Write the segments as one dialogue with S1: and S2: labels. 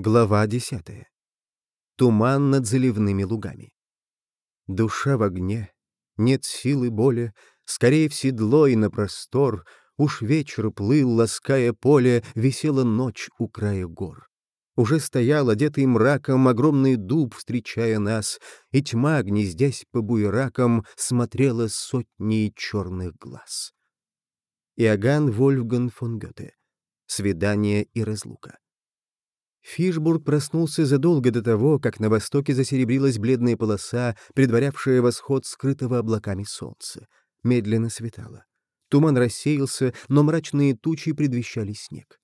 S1: Глава десятая. Туман над заливными лугами. Душа в огне, нет силы боли, скорее в седло и на простор, уж вечер плыл, лаская поле, висела ночь у края гор. Уже стоял, одетый мраком, огромный дуб, встречая нас, и тьма, гнездясь по буеракам, смотрела сотни черных глаз. Иоганн Вольфган фон Гёте. Свидание и разлука. Фишбург проснулся задолго до того, как на востоке засеребрилась бледная полоса, предварявшая восход скрытого облаками солнца. Медленно светало. Туман рассеялся, но мрачные тучи предвещали снег.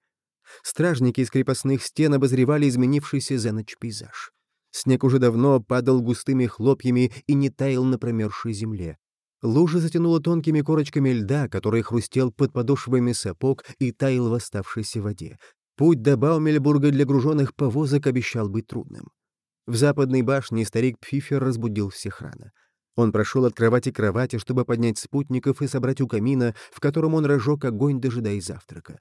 S1: Стражники из крепостных стен обозревали изменившийся за ночь пейзаж. Снег уже давно падал густыми хлопьями и не таял на промерзшей земле. Лужа затянула тонкими корочками льда, который хрустел под подошвами сапог и таял в оставшейся воде. Путь до Баумельбурга для груженных повозок обещал быть трудным. В западной башне старик Пфифер разбудил всех рано. Он прошел от кровати к кровати, чтобы поднять спутников и собрать у камина, в котором он разжег огонь, дожидаясь завтрака.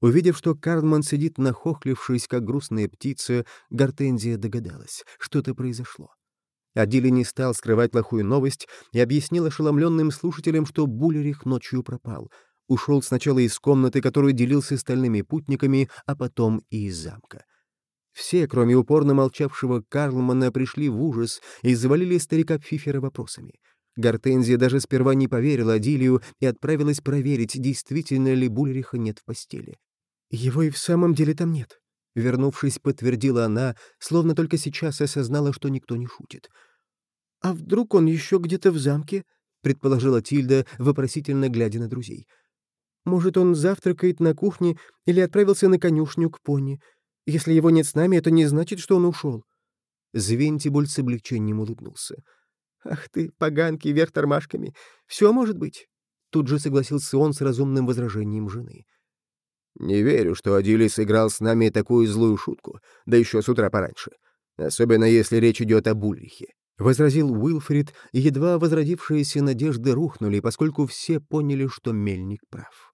S1: Увидев, что Карлман сидит нахохлившись, как грустная птица, Гортензия догадалась, что-то произошло. Адили не стал скрывать плохую новость и объяснил ошеломленным слушателям, что Булерих ночью пропал — ушел сначала из комнаты, которую делил с остальными путниками, а потом и из замка. Все, кроме упорно молчавшего Карлмана, пришли в ужас и завалили старика Пфифера вопросами. Гортензия даже сперва не поверила Адилию и отправилась проверить, действительно ли Бульриха нет в постели. «Его и в самом деле там нет», — вернувшись, подтвердила она, словно только сейчас осознала, что никто не шутит. «А вдруг он еще где-то в замке?» — предположила Тильда, вопросительно глядя на друзей. Может, он завтракает на кухне или отправился на конюшню к пони. Если его нет с нами, это не значит, что он ушел». Звентибуль с облегчением улыбнулся. «Ах ты, поганки вверх тормашками! Все может быть!» Тут же согласился он с разумным возражением жены.
S2: «Не верю, что Адилий сыграл с нами такую злую шутку, да еще с утра пораньше. Особенно если речь идет о Бульрихе», —
S1: возразил Уилфрид, и едва возродившиеся надежды рухнули, поскольку все поняли, что мельник прав.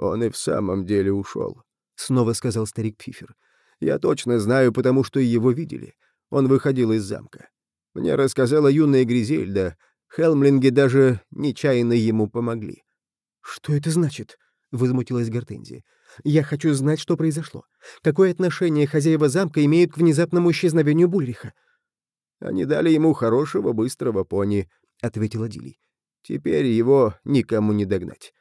S2: «Он и в самом деле ушел», —
S1: снова сказал старик Пфифер.
S2: «Я точно знаю, потому что его видели. Он выходил из замка. Мне рассказала юная Гризельда. Хелмлинги даже нечаянно ему помогли».
S1: «Что это значит?» — возмутилась Гортензия. «Я хочу знать, что произошло. Какое отношение хозяева замка имеют к внезапному исчезновению Бульриха?»
S2: «Они дали ему хорошего, быстрого пони», — ответила Дилей. «Теперь его никому не догнать.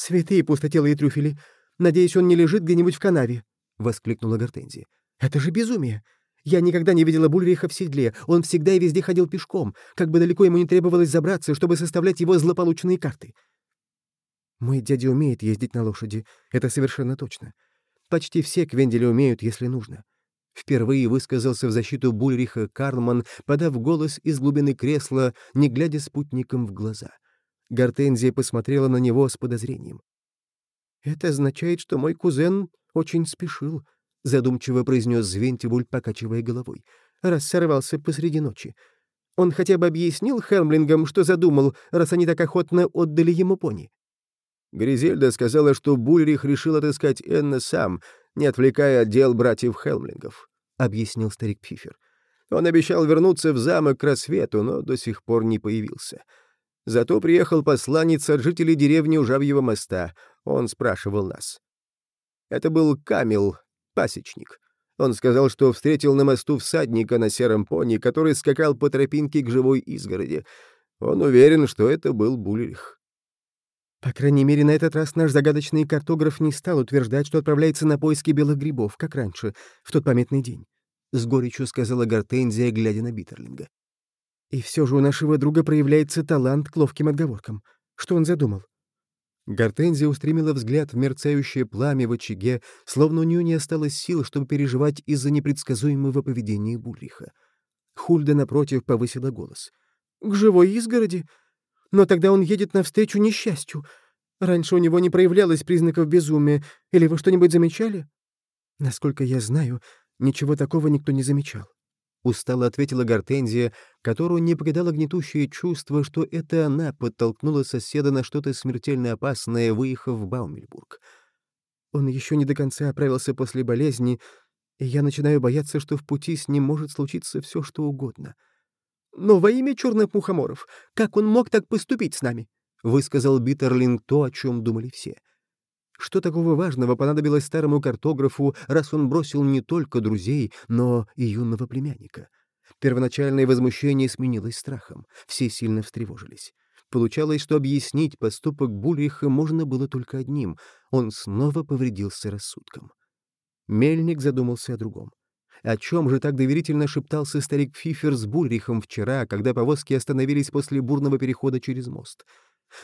S1: «Святые пустотелые трюфели! Надеюсь, он не лежит где-нибудь в канаве!» — воскликнула Гортензия. «Это же безумие! Я никогда не видела Бульриха в седле. Он всегда и везде ходил пешком, как бы далеко ему не требовалось забраться, чтобы составлять его злополучные карты. Мой дядя умеет ездить на лошади, это совершенно точно. Почти все Квендели умеют, если нужно. Впервые высказался в защиту Бульриха Карлман, подав голос из глубины кресла, не глядя спутником в глаза — Гортензия посмотрела на него с подозрением. «Это означает, что мой кузен очень спешил», — задумчиво произнес Звентибуль, покачивая головой, раз сорвался посреди ночи. Он хотя бы объяснил Хелмлингам, что задумал, раз они так охотно отдали ему пони.
S2: Гризельда сказала, что Бульрих решил отыскать Энна сам, не отвлекая от дел братьев Хелмлингов, — объяснил старик Пифер. Он обещал вернуться в замок к рассвету, но до сих пор не появился. Зато приехал посланец от жителей деревни Ужавьего моста. Он спрашивал нас. Это был Камил, пасечник. Он сказал, что встретил на мосту всадника на сером пони, который скакал по тропинке к живой изгороди. Он уверен, что это был Булерих.
S1: По крайней мере, на этот раз наш загадочный картограф не стал утверждать, что отправляется на поиски белых грибов, как раньше, в тот памятный день. С горечью сказала Гортензия, глядя на Биттерлинга. И все же у нашего друга проявляется талант к ловким отговоркам. Что он задумал? Гортензия устремила взгляд в мерцающее пламя в очаге, словно у нее не осталось сил, чтобы переживать из-за непредсказуемого поведения Бульриха. Хульда, напротив, повысила голос. «К живой изгороди? Но тогда он едет навстречу несчастью. Раньше у него не проявлялось признаков безумия. Или вы что-нибудь замечали?» «Насколько я знаю, ничего такого никто не замечал. — устало ответила Гортензия, которую не покидало гнетущее чувство, что это она подтолкнула соседа на что-то смертельно опасное, выехав в Баумельбург. Он еще не до конца оправился после болезни,
S2: и я начинаю бояться, что в пути с ним может случиться все, что угодно. Но во имя черных мухоморов, как он мог так поступить с нами? — высказал Биттерлинг то, о чем думали все. Что такого важного понадобилось старому картографу, раз он бросил не только друзей, но и юного племянника? Первоначальное возмущение сменилось страхом. Все сильно встревожились. Получалось, что объяснить поступок Бульриха можно было только одним — он снова повредился рассудком. Мельник задумался о другом. О чем же так доверительно шептался старик Фифер с Бульрихом вчера, когда повозки остановились после бурного перехода через мост?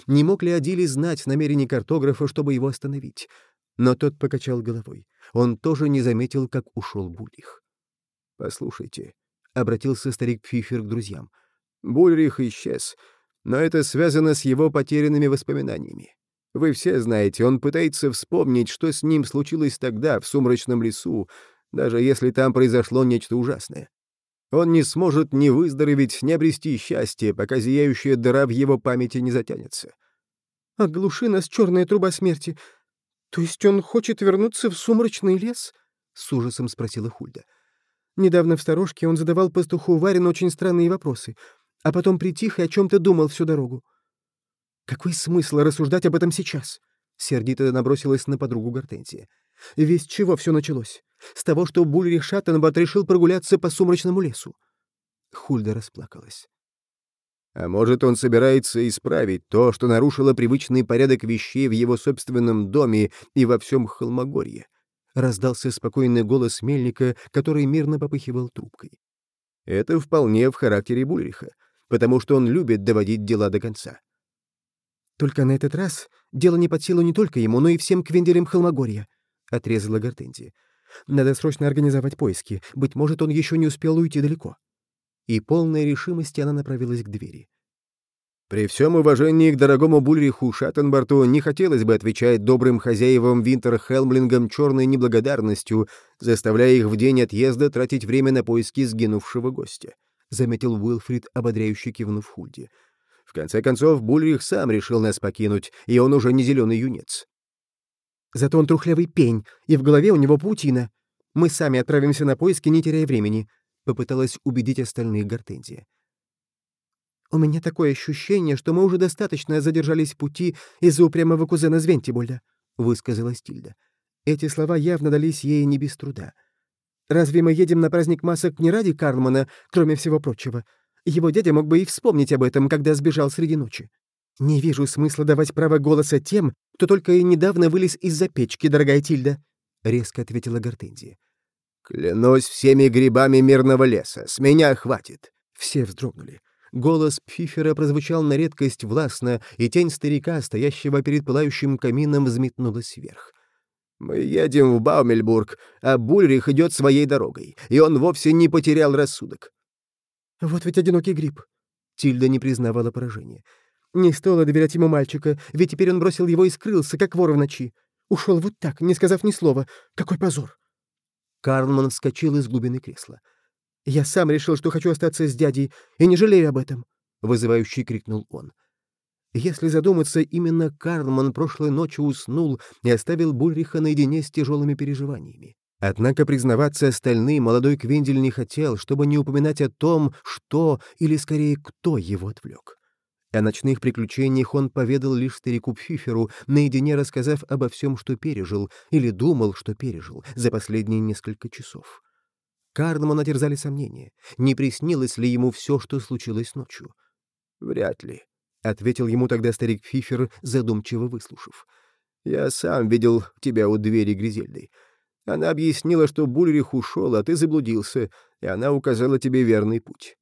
S2: Не мог ли Адили знать намерение картографа, чтобы его остановить? Но тот покачал головой. Он тоже не заметил, как ушел Бульрих. «Послушайте», — обратился старик Фифер к друзьям, — «Бульрих исчез, но это связано с его потерянными воспоминаниями. Вы все знаете, он пытается вспомнить, что с ним случилось тогда, в сумрачном лесу, даже если там произошло нечто ужасное. Он не сможет ни выздороветь, ни обрести счастье, пока зияющая дыра в его памяти не затянется. «Оглуши нас, черная труба смерти! То есть он хочет вернуться в сумрачный лес?» — с ужасом спросила Хульда. Недавно в сторожке он задавал пастуху Варин очень странные вопросы, а потом притих и о чем-то думал всю дорогу. «Какой смысл рассуждать об этом сейчас?» — сердито набросилась на подругу Гортензия. «Весь чего все началось? С того, что Бульрих Шаттенбат решил прогуляться по сумрачному лесу». Хульда расплакалась.
S1: «А может, он собирается исправить то, что нарушило привычный порядок вещей в его собственном доме и во всем Холмогорье?» — раздался спокойный голос мельника, который мирно попыхивал трубкой. «Это вполне в характере Бульриха, потому что он любит доводить дела до конца.
S2: «Только на этот раз дело не под силу не только ему, но и всем квенделям Холмогорья», — отрезала Гортензия. «Надо срочно организовать поиски. Быть может, он еще не успел уйти далеко». И полной решимости она направилась к двери.
S1: При всем уважении к дорогому Бульриху Шаттенбарту не хотелось бы отвечать добрым хозяевам Винтер Хелмлингам черной неблагодарностью, заставляя их в день отъезда тратить время на поиски сгинувшего гостя, — заметил Уилфрид, ободряюще кивнув Хульде. В конце концов, Бульрих сам решил нас покинуть, и он уже не зеленый юнец.
S2: Зато он трухлявый пень, и в голове у него паутина. Мы сами отправимся на поиски, не теряя времени», — попыталась убедить остальных Гортензия. «У меня такое ощущение, что мы уже достаточно задержались в пути из-за упрямого кузена Звентибольда», — высказала Стильда. Эти слова явно дались ей не без труда. «Разве мы едем на праздник масок не ради Карлмана, кроме всего прочего? Его дядя мог бы и вспомнить об этом, когда сбежал среди ночи. Не вижу смысла давать право голоса тем, кто только и недавно вылез из-за печки, дорогая Тильда», — резко ответила Гортензия.
S1: «Клянусь всеми грибами мирного леса, с меня хватит!»
S2: Все вздрогнули. Голос Пфифера прозвучал на редкость властно, и тень старика, стоящего перед пылающим камином, взметнулась вверх.
S1: «Мы едем в Баумельбург, а Бульрих идет своей дорогой, и он вовсе не потерял рассудок.
S2: «Вот ведь одинокий гриб!» Тильда не признавала поражения. «Не стоило доверять ему мальчика, ведь теперь он бросил его и скрылся, как вор в ночи. Ушел вот так, не сказав ни слова. Какой позор!» Карлман вскочил из глубины кресла. «Я сам решил, что хочу остаться с дядей, и не жалею об этом!» — вызывающе крикнул он. Если задуматься, именно Карлман прошлой ночью уснул и оставил Бульриха наедине с тяжелыми переживаниями. Однако признаваться остальным молодой Квиндель не хотел, чтобы не упоминать о том, что, или скорее, кто его отвлек. О ночных приключениях он поведал лишь старику Пфиферу, наедине рассказав обо всем, что пережил, или думал, что пережил, за последние несколько часов. Карлмана терзали сомнения, не приснилось ли ему все, что случилось ночью.
S1: «Вряд ли», —
S2: ответил ему тогда старик Пфифер, задумчиво выслушав.
S1: «Я сам видел тебя у двери Гризельды. Она объяснила, что Бульрих ушел, а ты заблудился, и она указала тебе верный путь.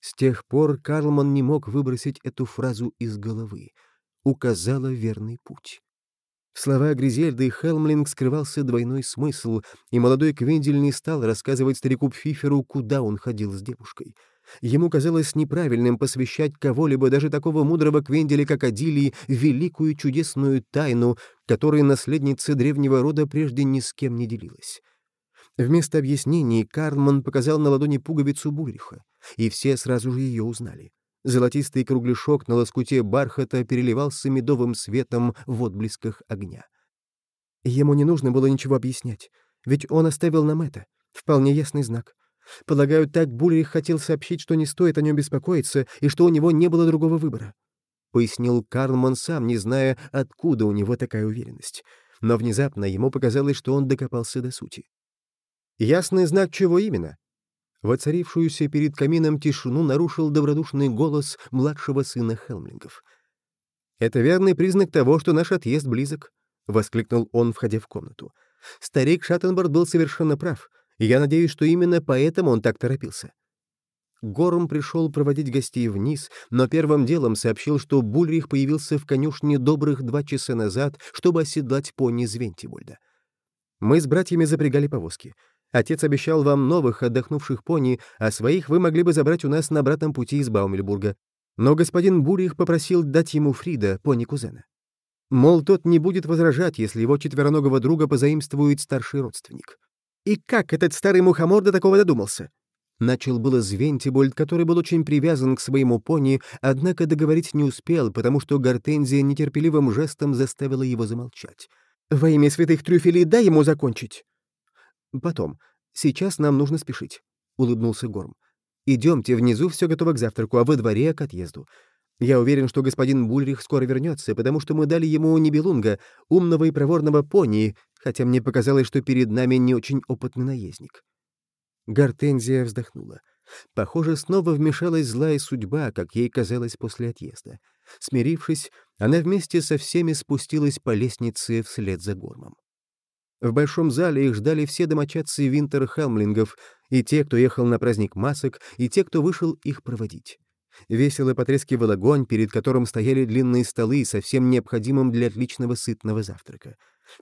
S2: С тех пор Карлман не мог выбросить эту фразу из головы. «Указала верный путь». Слова Гризельды и Хелмлинг скрывался двойной смысл, и молодой Квиндель не стал рассказывать старику Пфиферу, куда он ходил с девушкой — Ему казалось неправильным посвящать кого-либо, даже такого мудрого Квенделя, как Адилии, великую чудесную тайну, которой наследница древнего рода прежде ни с кем не делилась. Вместо объяснений Карлман показал на ладони пуговицу Бульриха, и все сразу же ее узнали. Золотистый кругляшок на лоскуте бархата переливался медовым светом в отблесках огня. Ему не нужно было ничего объяснять. Ведь он оставил нам это. Вполне ясный знак. Полагаю, так Бульрих хотел сообщить, что не стоит о нем беспокоиться и что у него не было другого выбора. Пояснил Карлман сам, не зная, откуда у него такая уверенность. Но внезапно ему показалось, что он докопался до сути. «Ясный знак чего именно?» Воцарившуюся перед камином тишину нарушил добродушный голос младшего сына Хелмлингов. «Это верный признак того, что наш отъезд близок», — воскликнул он, входя в комнату. Старик Шаттенборд был совершенно прав, и я надеюсь, что именно поэтому он так торопился. Горм пришел проводить гостей вниз, но первым делом сообщил, что Бульрих появился в конюшне добрых два часа назад, чтобы оседлать пони Звентибольда. Мы с братьями запрягали повозки. Отец обещал вам новых отдохнувших пони, а своих вы могли бы забрать у нас на обратном пути из Баумельбурга. Но господин Бурих попросил дать ему Фрида, пони кузена. Мол, тот не будет возражать, если его четвероногого друга позаимствует старший родственник. И как этот старый мухомор до такого додумался? Начал было Звентибольд, который был очень привязан к своему пони, однако договорить не успел, потому что Гортензия нетерпеливым жестом заставила его замолчать. «Во имя святых трюфелей дай ему закончить!» «Потом. Сейчас нам нужно спешить», — улыбнулся Горм. «Идемте, внизу все готово к завтраку, а во дворе — к отъезду. Я уверен, что господин Бульрих скоро вернется, потому что мы дали ему Нибелунга, умного и проворного пони, хотя мне показалось, что перед нами не очень опытный наездник». Гортензия вздохнула. Похоже, снова вмешалась злая судьба, как ей казалось после отъезда. Смирившись, она вместе со всеми спустилась по лестнице вслед за Гормом. В большом зале их ждали все домочадцы Винтер Хелмлингов, и те, кто ехал на праздник масок, и те, кто вышел их проводить. Весело потрескивал огонь, перед которым стояли длинные столы, совсем необходимым для отличного сытного завтрака.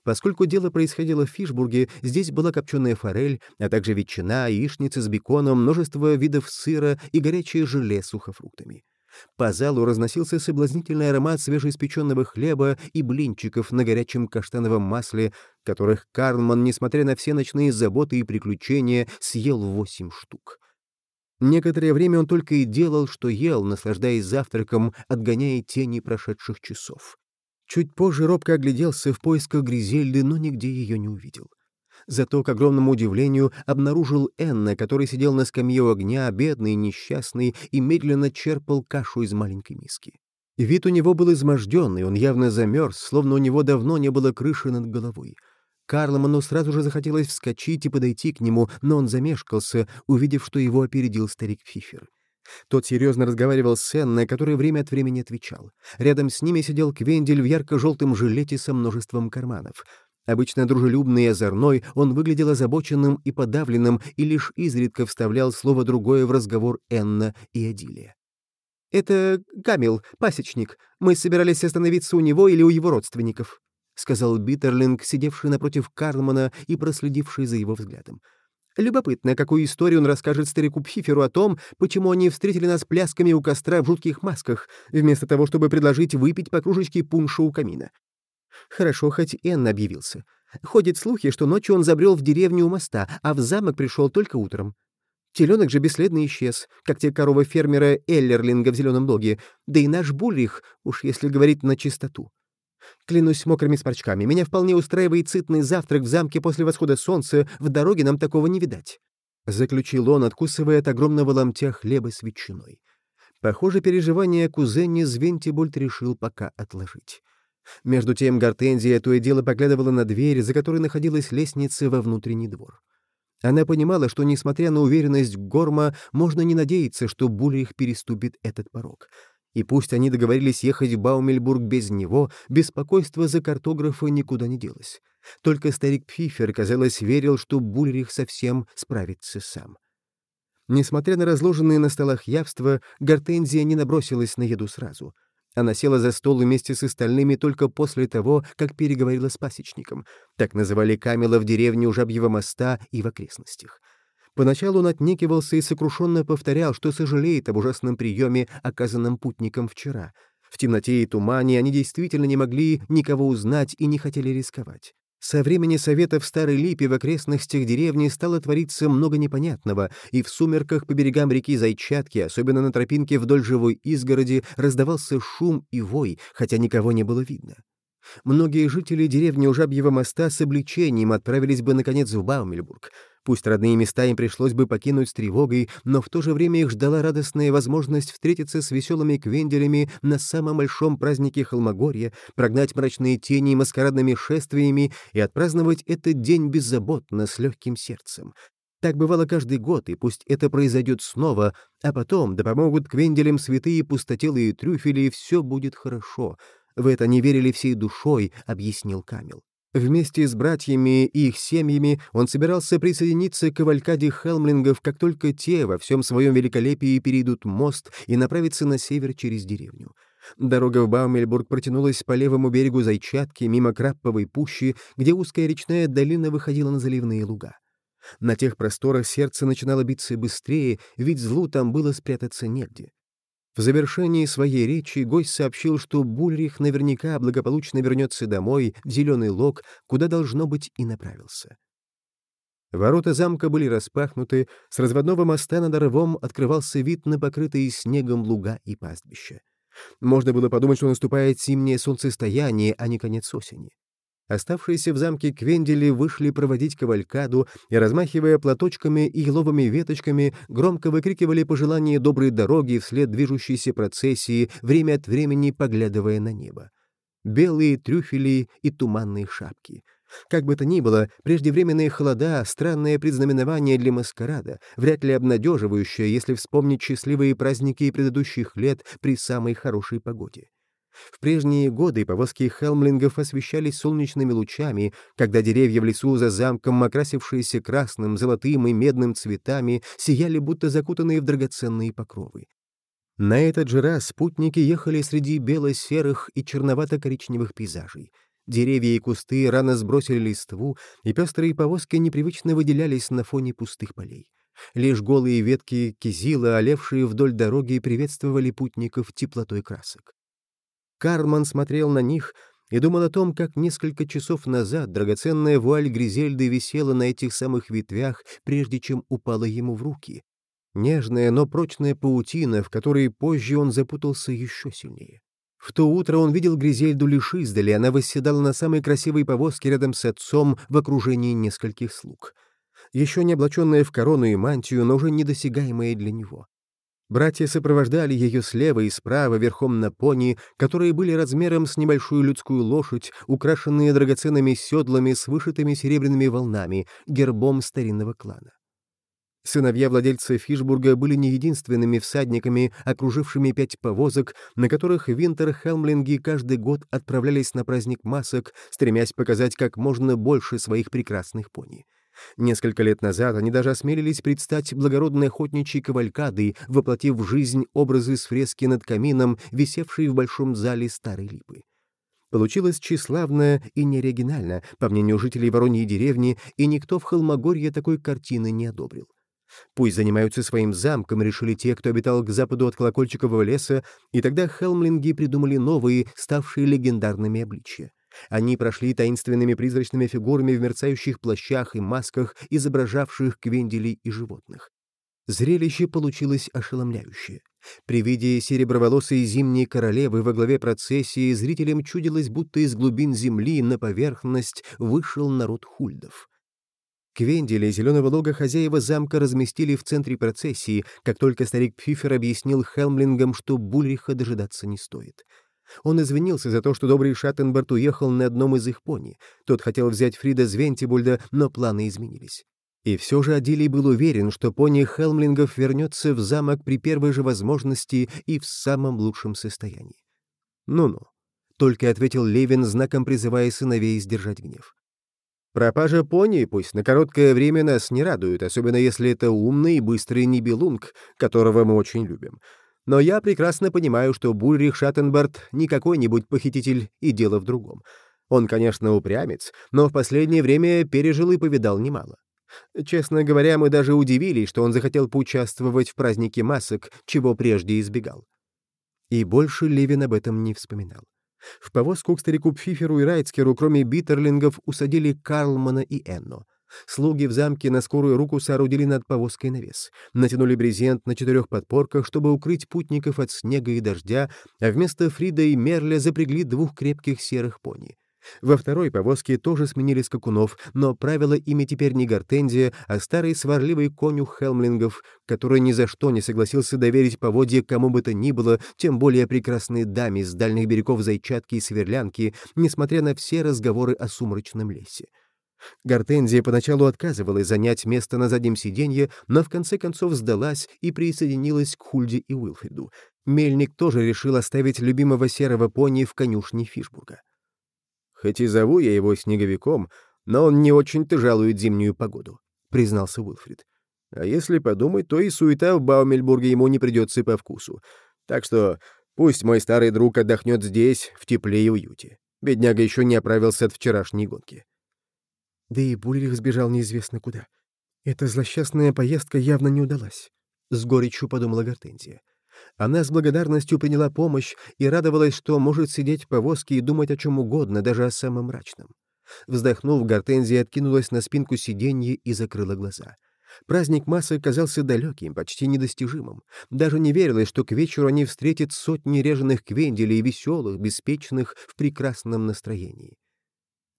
S2: Поскольку дело происходило в Фишбурге, здесь была копченая форель, а также ветчина, яичница с беконом, множество видов сыра и горячее желе с сухофруктами. По залу разносился соблазнительный аромат свежеиспеченного хлеба и блинчиков на горячем каштановом масле, которых Карлман, несмотря на все ночные заботы и приключения, съел восемь штук. Некоторое время он только и делал, что ел, наслаждаясь завтраком, отгоняя тени прошедших часов. Чуть позже робко огляделся в поисках Гризельды, но нигде ее не увидел. Зато, к огромному удивлению, обнаружил Энна, который сидел на скамье у огня, бедный, несчастный, и медленно черпал кашу из маленькой миски. Вид у него был изможденный, он явно замерз, словно у него давно не было крыши над головой. Карломану сразу же захотелось вскочить и подойти к нему, но он замешкался, увидев, что его опередил старик Фифер. Тот серьезно разговаривал с Энной, который время от времени отвечал. Рядом с ними сидел Квендель в ярко-желтом жилете со множеством карманов. Обычно дружелюбный и озорной, он выглядел озабоченным и подавленным и лишь изредка вставлял слово другое в разговор Энна и Адилия. «Это Камил, пасечник. Мы собирались остановиться у него или у его родственников», — сказал Биттерлинг, сидевший напротив Карлмана и проследивший за его взглядом. «Любопытно, какую историю он расскажет старику Пфиферу о том, почему они встретили нас плясками у костра в жутких масках, вместо того, чтобы предложить выпить по кружечке пунша у камина. Хорошо, хоть Энн объявился. Ходят слухи, что ночью он забрел в деревню у моста, а в замок пришел только утром. Теленок же бесследно исчез, как те коровы фермера Эллерлинга в зеленом логе, да и наш Бульрих, уж если говорить на чистоту. Клянусь мокрыми сморчками, меня вполне устраивает сытный завтрак в замке после восхода солнца, в дороге нам такого не видать. Заключил он, откусывая от огромного ломтя хлеба с ветчиной. Похоже, переживания кузене Звентибольд решил пока отложить. Между тем Гортензия то и дело поглядывала на дверь, за которой находилась лестница во внутренний двор. Она понимала, что, несмотря на уверенность Горма, можно не надеяться, что Буллих переступит этот порог. И пусть они договорились ехать в Баумельбург без него, беспокойство за картографа никуда не делось. Только старик Пфифер, казалось, верил, что Бульрих совсем справится сам. Несмотря на разложенные на столах явства, Гортензия не набросилась на еду сразу — она села за стол вместе с остальными только после того, как переговорила с пасечником. Так называли Камила в деревне у Жабьего моста и в окрестностях. Поначалу он отнекивался и сокрушенно повторял, что сожалеет об ужасном приеме, оказанном путникам вчера. В темноте и тумане они действительно не могли никого узнать и не хотели рисковать. Со времени совета в Старой Липе в окрестностях деревни стало твориться много непонятного, и в сумерках по берегам реки Зайчатки, особенно на тропинке вдоль живой изгороди, раздавался шум и вой, хотя никого не было видно.
S1: Многие жители деревни у Жабьего моста с облегчением отправились бы, наконец, в Баумельбург. Пусть родные места им пришлось бы покинуть с тревогой, но в то же время их ждала радостная возможность встретиться с веселыми квенделями на самом большом празднике Холмогорья, прогнать мрачные тени маскарадными шествиями и отпраздновать этот день беззаботно, с легким сердцем. Так бывало каждый год, и пусть это произойдет снова, а потом да помогут квенделям святые пустотелые трюфели, и все будет хорошо. В это не верили всей душой, — объяснил Камил. Вместе с братьями и их семьями он собирался присоединиться к кавалькаде хелмлингов, как только те во всем своем великолепии перейдут мост и направиться на север через деревню. Дорога в Баумельбург протянулась по левому берегу Зайчатки, мимо Крапповой пущи, где узкая речная долина выходила на заливные луга. На тех просторах сердце начинало биться быстрее, ведь злу там было спрятаться негде. В завершении своей речи гость сообщил, что Бульрих наверняка благополучно вернется домой, в Зеленый Лог, куда, должно быть, и направился. Ворота замка были распахнуты, с разводного моста над Орвом открывался вид на покрытые снегом луга и пастбища. Можно было подумать, что наступает зимнее солнцестояние, а не конец осени. Оставшиеся в замке Квендели вышли проводить кавалькаду и, размахивая платочками и еловыми веточками, громко выкрикивали пожелания доброй дороги вслед движущейся процессии, время от времени поглядывая на небо. Белые трюфели и туманные шапки. Как бы то ни было, преждевременные холода — странное предзнаменование для маскарада, вряд ли обнадеживающее, если вспомнить счастливые праздники предыдущих лет при самой хорошей погоде. В прежние годы повозки хелмлингов освещались солнечными лучами, когда деревья в лесу за замком, окрасившиеся красным, золотым и медным цветами, сияли, будто закутанные в драгоценные покровы. На этот же раз спутники ехали среди бело-серых и черновато-коричневых пейзажей. Деревья и кусты рано сбросили листву, и пестрые повозки непривычно выделялись на фоне пустых полей. Лишь голые ветки кизила, олевшие вдоль дороги, приветствовали путников теплотой красок. Карман смотрел на них и думал о том, как несколько часов назад драгоценная вуаль Гризельды висела на этих самых ветвях, прежде чем упала ему в руки. Нежная, но прочная паутина, в которой позже он запутался еще сильнее. В то утро он видел Гризельду лишь издали, она восседала на самой красивой повозке рядом с отцом в окружении нескольких слуг. Еще не облаченная в корону и мантию, но уже недосягаемая для него. Братья сопровождали ее слева и справа верхом на пони, которые были размером с небольшую людскую лошадь, украшенные драгоценными седлами с вышитыми серебряными волнами, гербом старинного клана. Сыновья владельца Фишбурга были не единственными всадниками, окружившими пять повозок, на которых Винтер-Хелмлинги каждый год отправлялись на праздник масок, стремясь показать как можно больше своих прекрасных пони. Несколько лет назад они даже осмелились предстать благородной охотничьей кавалькадой, воплотив в жизнь образы с фрески над камином, висевшие в большом зале Старой Липы. Получилось тщеславно и неоригинально, по мнению жителей Вороньей деревни, и никто в Холмогорье такой картины не одобрил. Пусть занимаются своим замком, решили те, кто обитал к западу от Колокольчикового леса, и тогда хелмлинги придумали новые, ставшие легендарными обличья. Они прошли таинственными призрачными фигурами в мерцающих плащах и масках, изображавших квенделей и животных. Зрелище получилось ошеломляющее. При виде сереброволосой зимней королевы во главе процессии зрителям чудилось, будто из глубин земли на поверхность вышел народ хульдов. Квендели зеленого лога хозяева замка разместили в центре процессии, как только старик Пфифер объяснил Хелмлингам, что Бульриха дожидаться не стоит — он извинился за то, что добрый Шаттенберт уехал на одном из их пони. Тот хотел взять Фрида Звентибульда, но планы изменились. И все же Адилий был уверен, что пони Хелмлингов вернется в замок при первой же возможности и в самом лучшем состоянии. «Ну-ну», — только ответил Левин, знаком призывая сыновей сдержать гнев. «Пропажа пони пусть на короткое время нас не радует, особенно если это умный и быстрый Нибелунг, которого мы очень любим. Но я прекрасно понимаю, что Бульрих Шаттенберт не какой-нибудь похититель, и дело в другом. Он, конечно, упрямец, но в последнее время пережил и повидал немало. Честно говоря, мы даже удивились, что он захотел поучаствовать в празднике масок, чего прежде избегал. И больше Левин об этом не вспоминал. В повозку к старику Пфиферу и Райцкеру, кроме Биттерлингов, усадили Карлмана и Энно. Слуги в замке на скорую руку соорудили над повозкой навес, натянули брезент на четырех подпорках, чтобы укрыть путников от снега и дождя, а вместо Фрида и Мерля запрягли двух крепких серых пони. Во второй повозке тоже сменили скакунов, но правила ими теперь не Гортензия, а старый сварливый конюх Хелмлингов, который ни за что не согласился доверить поводье кому бы то ни было, тем более прекрасной даме с дальних берегов Зайчатки и Сверлянки, несмотря на все разговоры о сумрачном лесе. Гортензия поначалу отказывалась занять место на заднем сиденье, но в конце концов сдалась и присоединилась к Хульде и Уилфриду. Мельник тоже решил оставить любимого серого пони в конюшне Фишбурга.
S2: «Хоть и зову я его снеговиком, но он не очень-то жалует зимнюю погоду», — признался Уилфрид. «А если подумать, то и суета в Баумельбурге ему не придется по вкусу. Так что пусть мой старый друг отдохнет здесь, в тепле и уюте. Бедняга еще не оправился от вчерашней гонки».
S1: Да и Булерих сбежал неизвестно куда. Эта злосчастная поездка явно не удалась. С горечью подумала Гортензия. Она с благодарностью приняла помощь и радовалась, что может сидеть в повозке и думать о чем угодно, даже о самом мрачном. Вздохнув, Гортензия откинулась на спинку сиденья и закрыла глаза. Праздник массы казался далеким, почти недостижимым. Даже не верилось, что к вечеру они встретят сотни реженных квенделей, веселых, беспечных, в прекрасном настроении.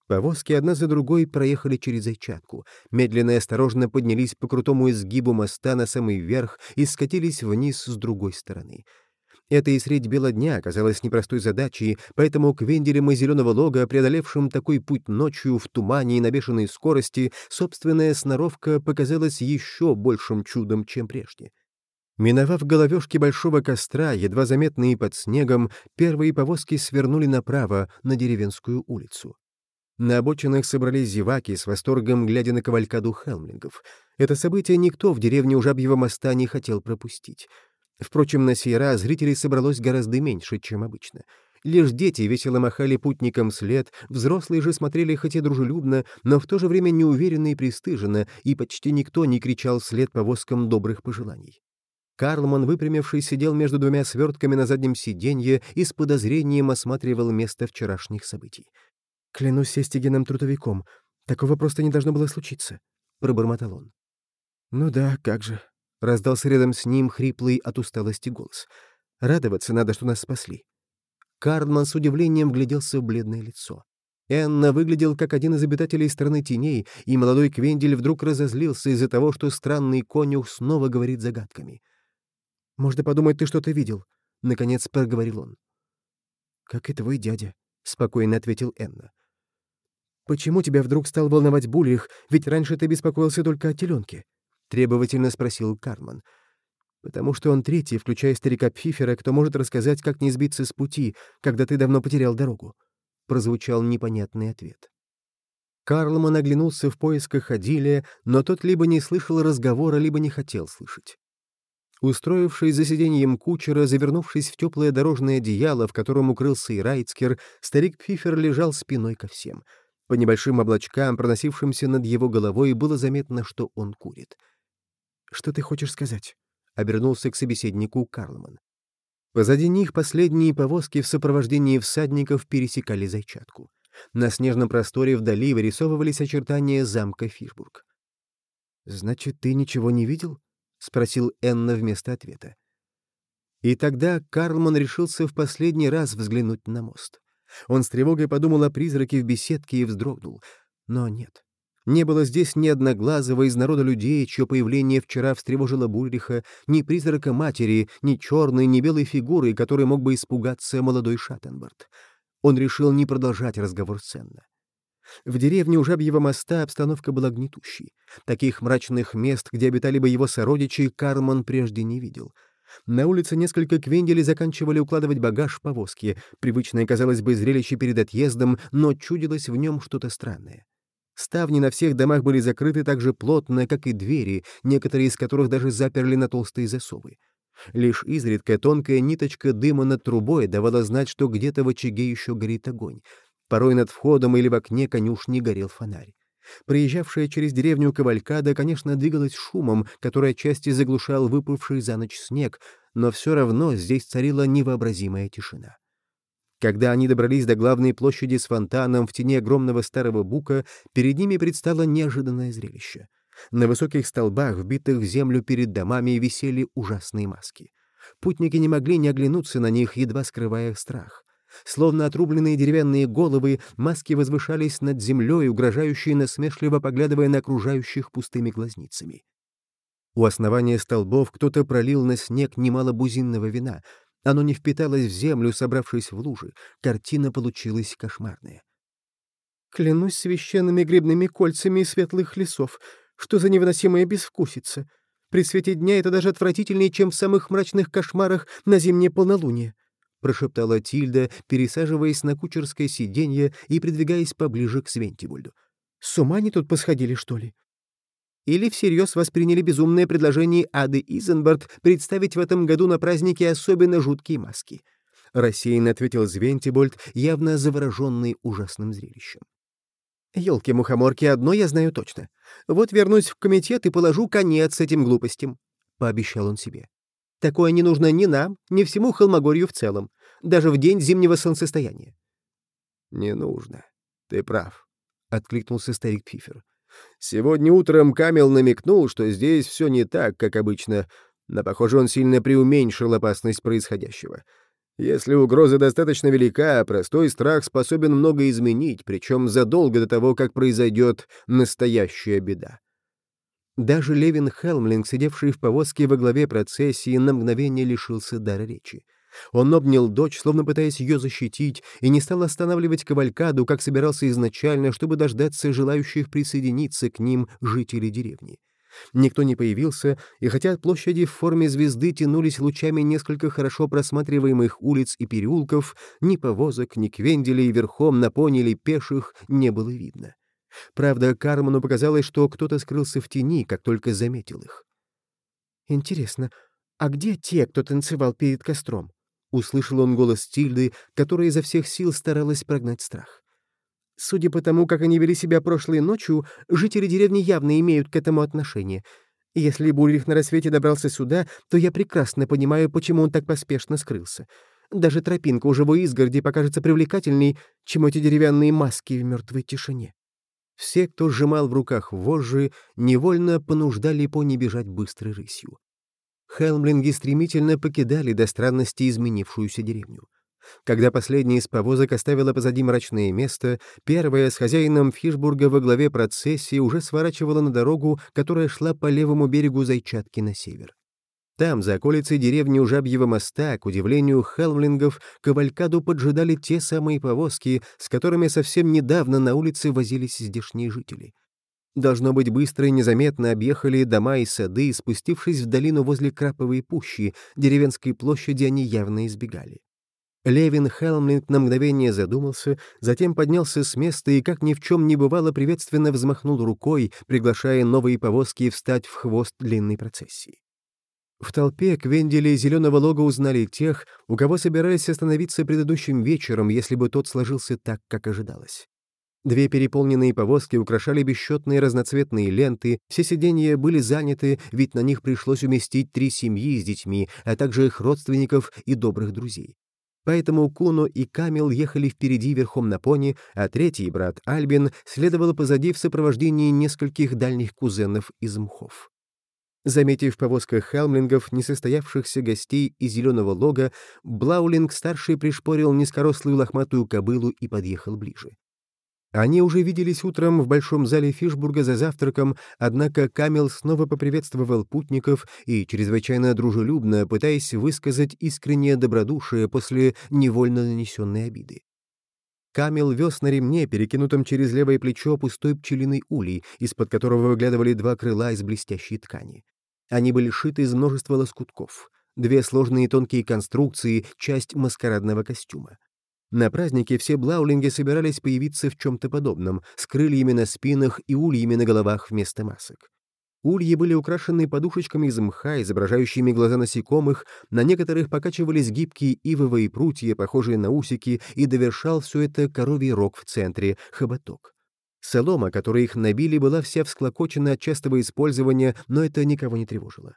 S1: Повозки одна за другой проехали через Зайчатку, медленно и осторожно поднялись по крутому изгибу моста на самый верх и скатились вниз с другой стороны. Это и средь бела дня оказалось непростой задачей, поэтому к венделям и зеленого лога, преодолевшим такой путь ночью в тумане и на бешеной скорости, собственная сноровка показалась еще большим чудом, чем прежде. Миновав головешки большого костра, едва заметные под снегом, первые повозки свернули направо, на деревенскую улицу. На обочинах собрались зеваки с восторгом, глядя на кавалькаду хелмлингов. Это событие никто в деревне у Жабьего моста не хотел пропустить. Впрочем, на сей раз зрителей собралось гораздо меньше, чем обычно. Лишь дети весело махали путникам след, взрослые же смотрели хоть и дружелюбно, но в то же время неуверенно и пристыженно, и почти никто не кричал вслед повозкам добрых пожеланий. Карлман, выпрямивший, сидел между двумя свертками на заднем сиденье и с подозрением осматривал место вчерашних событий. «Клянусь сестигиным трудовиком, такого просто не должно было случиться», — пробормотал он. «Ну да, как же», — раздался рядом с ним хриплый от усталости голос. «Радоваться надо, что нас спасли». Карлман с удивлением вгляделся в бледное лицо. Энна выглядел как один из обитателей страны теней, и молодой Квендель вдруг разозлился из-за того, что странный конюх снова говорит загадками. «Можно подумать, ты что-то видел», — наконец проговорил он. «Как и твой дядя», — спокойно ответил Энна. «Почему тебя вдруг стал волновать Бульрих, ведь раньше ты беспокоился только о теленке?» — требовательно спросил Карман. «Потому что он третий, включая старика Пфифера, кто может рассказать, как не сбиться с пути, когда ты давно потерял дорогу», — прозвучал непонятный ответ. Карлман оглянулся в поисках Адилия, но тот либо не слышал разговора, либо не хотел слышать. Устроившись за сиденьем кучера, завернувшись в теплое дорожное одеяло, в котором укрылся и Райцкер, старик Пфифер лежал спиной ко всем — по небольшим облачкам, проносившимся над его головой, было заметно, что он курит. «Что ты хочешь сказать?» — обернулся к собеседнику Карлман. Позади них последние повозки в сопровождении всадников пересекали Зайчатку. На снежном просторе вдали вырисовывались очертания замка Фишбург. «Значит, ты ничего не видел?» — спросил Энна вместо ответа. И тогда Карлман решился в последний раз взглянуть на мост. Он с тревогой подумал о призраке в беседке и вздрогнул. Но нет. Не было здесь ни одноглазого из народа людей, чье появление вчера встревожило Бульриха, ни призрака матери, ни черной, ни белой фигуры, которой мог бы испугаться молодой Шаттенберт. Он решил не продолжать разговор с Энна. В деревне у Жабьего моста обстановка была гнетущей. Таких мрачных мест, где обитали бы его сородичи, Карман прежде не видел — на улице несколько квенделей заканчивали укладывать багаж в повозки. Привычное, казалось бы, зрелище перед отъездом, но чудилось в нем что-то странное. Ставни на всех домах были закрыты так же плотно, как и двери, некоторые из которых даже заперли на толстые засовы. Лишь изредка тонкая ниточка дыма над трубой давала знать, что где-то в очаге еще горит огонь. Порой над входом или в окне конюшни горел фонарь. Проезжавшая через деревню Кавалькада, конечно, двигалась шумом, который отчасти заглушал выпавший за ночь снег, но все равно здесь царила невообразимая тишина. Когда они добрались до главной площади с фонтаном в тени огромного старого бука, перед ними предстало неожиданное зрелище. На высоких столбах, вбитых в землю перед домами, висели ужасные маски. Путники не могли не оглянуться на них, едва скрывая страх. Словно отрубленные деревянные головы, маски возвышались над землей, угрожающие насмешливо поглядывая на окружающих пустыми глазницами. У основания столбов кто-то пролил на снег немало бузинного вина. Оно не впиталось в землю, собравшись в лужи. Картина получилась кошмарная.
S3: «Клянусь священными грибными кольцами из светлых лесов. Что за невыносимая безвкусица! При свете дня это даже отвратительнее, чем в самых мрачных кошмарах на зимнее полнолуние», — прошептала Тильда, пересаживаясь на кучерское сиденье и придвигаясь поближе к Свентибульду. «С ума они тут посходили, что ли?» Или всерьез восприняли безумное предложение Ады Изенбард представить в этом году на празднике особенно жуткие маски. Рассеянно ответил Звентибольд, явно завороженный ужасным зрелищем. «Елки-мухоморки, одно я знаю точно. Вот вернусь в комитет и положу конец этим глупостям», — пообещал он себе. «Такое не нужно ни нам, ни всему Холмогорью в целом, даже в день зимнего солнцестояния».
S2: «Не нужно. Ты прав», — откликнулся старик Пифер. Сегодня утром Камел намекнул, что здесь все не так, как обычно, но, похоже, он сильно преуменьшил опасность происходящего. Если угроза достаточно велика, простой страх способен много изменить, причем задолго до того, как произойдет настоящая беда.
S1: Даже Левин Хелмлинг, сидевший в повозке во главе процессии, на мгновение лишился дара речи. Он обнял дочь, словно пытаясь ее защитить, и не стал останавливать кавалькаду, как собирался изначально, чтобы дождаться желающих присоединиться к ним жителей деревни. Никто не появился, и хотя от площади в форме звезды тянулись лучами несколько хорошо просматриваемых улиц и переулков, ни повозок, ни квенделей верхом на пони или пеших не было видно. Правда, Карману показалось, что кто-то скрылся в тени, как только заметил их.
S3: «Интересно, а где те, кто танцевал перед костром?»
S1: Услышал он голос Тильды, которая изо всех сил старалась прогнать страх.
S3: Судя по тому, как они вели себя прошлой ночью, жители деревни явно имеют к этому отношение. Если Бульрих на рассвете добрался сюда, то я прекрасно понимаю, почему он так поспешно скрылся. Даже тропинка у живой изгороди покажется привлекательней, чем эти деревянные маски в мертвой тишине.
S1: Все, кто сжимал в руках вожжи, невольно понуждали пони бежать быстрой рысью. Хелмлинги стремительно покидали до странности изменившуюся деревню. Когда последняя из повозок оставила позади мрачное место, первая с хозяином Фишбурга во главе процессии уже сворачивала на дорогу, которая шла по левому берегу Зайчатки на север. Там, за околицей деревни у Жабьего моста, к удивлению Хелмлингов, кавалькаду поджидали те самые повозки, с которыми совсем недавно на улице возились здешние жители. Должно быть, быстро и незаметно объехали дома и сады, спустившись в долину возле Краповой пущи, деревенской площади они явно избегали. Левин Хелмлинг на мгновение задумался, затем поднялся с места и, как ни в чем не бывало, приветственно взмахнул рукой, приглашая новые повозки встать в хвост длинной процессии. В толпе Квендели и Зеленого Лога узнали тех, у кого собирались остановиться предыдущим вечером, если бы тот сложился так, как ожидалось. Две переполненные повозки украшали бесчетные разноцветные ленты, все сиденья были заняты, ведь на них пришлось уместить три семьи с детьми, а также их родственников и добрых друзей. Поэтому Куно и Камил ехали впереди верхом на пони, а третий брат Альбин следовал позади в сопровождении нескольких дальних кузенов из мхов. Заметив в повозках хелмлингов несостоявшихся гостей из зеленого лога, Блаулинг-старший пришпорил низкорослую лохматую кобылу и подъехал ближе. Они уже виделись утром в большом зале Фишбурга за завтраком, однако Камил снова поприветствовал путников и чрезвычайно дружелюбно, пытаясь высказать искреннее добродушие после невольно нанесенной обиды. Камил вез на ремне, перекинутом через левое плечо, пустой пчелиный улей, из-под которого выглядывали два крыла из блестящей ткани. Они были шиты из множества лоскутков. Две сложные тонкие конструкции — часть маскарадного костюма. На празднике все блаулинги собирались появиться в чем-то подобном, с крыльями на спинах и ульями на головах вместо масок. Ульи были украшены подушечками из мха, изображающими глаза насекомых, на некоторых покачивались гибкие ивовые прутья, похожие на усики, и довершал все это коровий рог в центре, хоботок. Солома, которой их набили, была вся всклокочена от частого использования, но это никого не тревожило.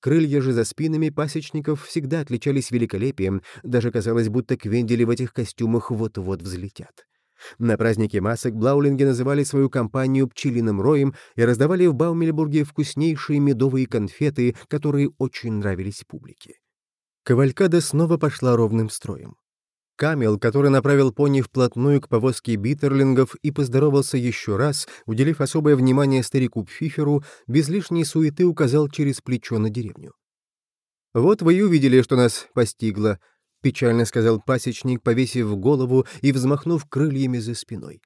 S1: Крылья же за спинами пасечников всегда отличались великолепием, даже казалось, будто квендели в этих костюмах вот-вот взлетят. На празднике масок Блаулинги называли свою компанию «пчелиным роем» и раздавали в Баумельбурге вкуснейшие медовые конфеты, которые очень нравились публике. Кавалькада снова пошла ровным строем. Камел, который направил пони вплотную к повозке битерлингов и поздоровался еще раз, уделив особое внимание старику Пфиферу, без лишней суеты указал через плечо на деревню. «Вот вы и увидели, что нас постигло», — печально сказал пасечник, повесив голову и взмахнув крыльями за спиной.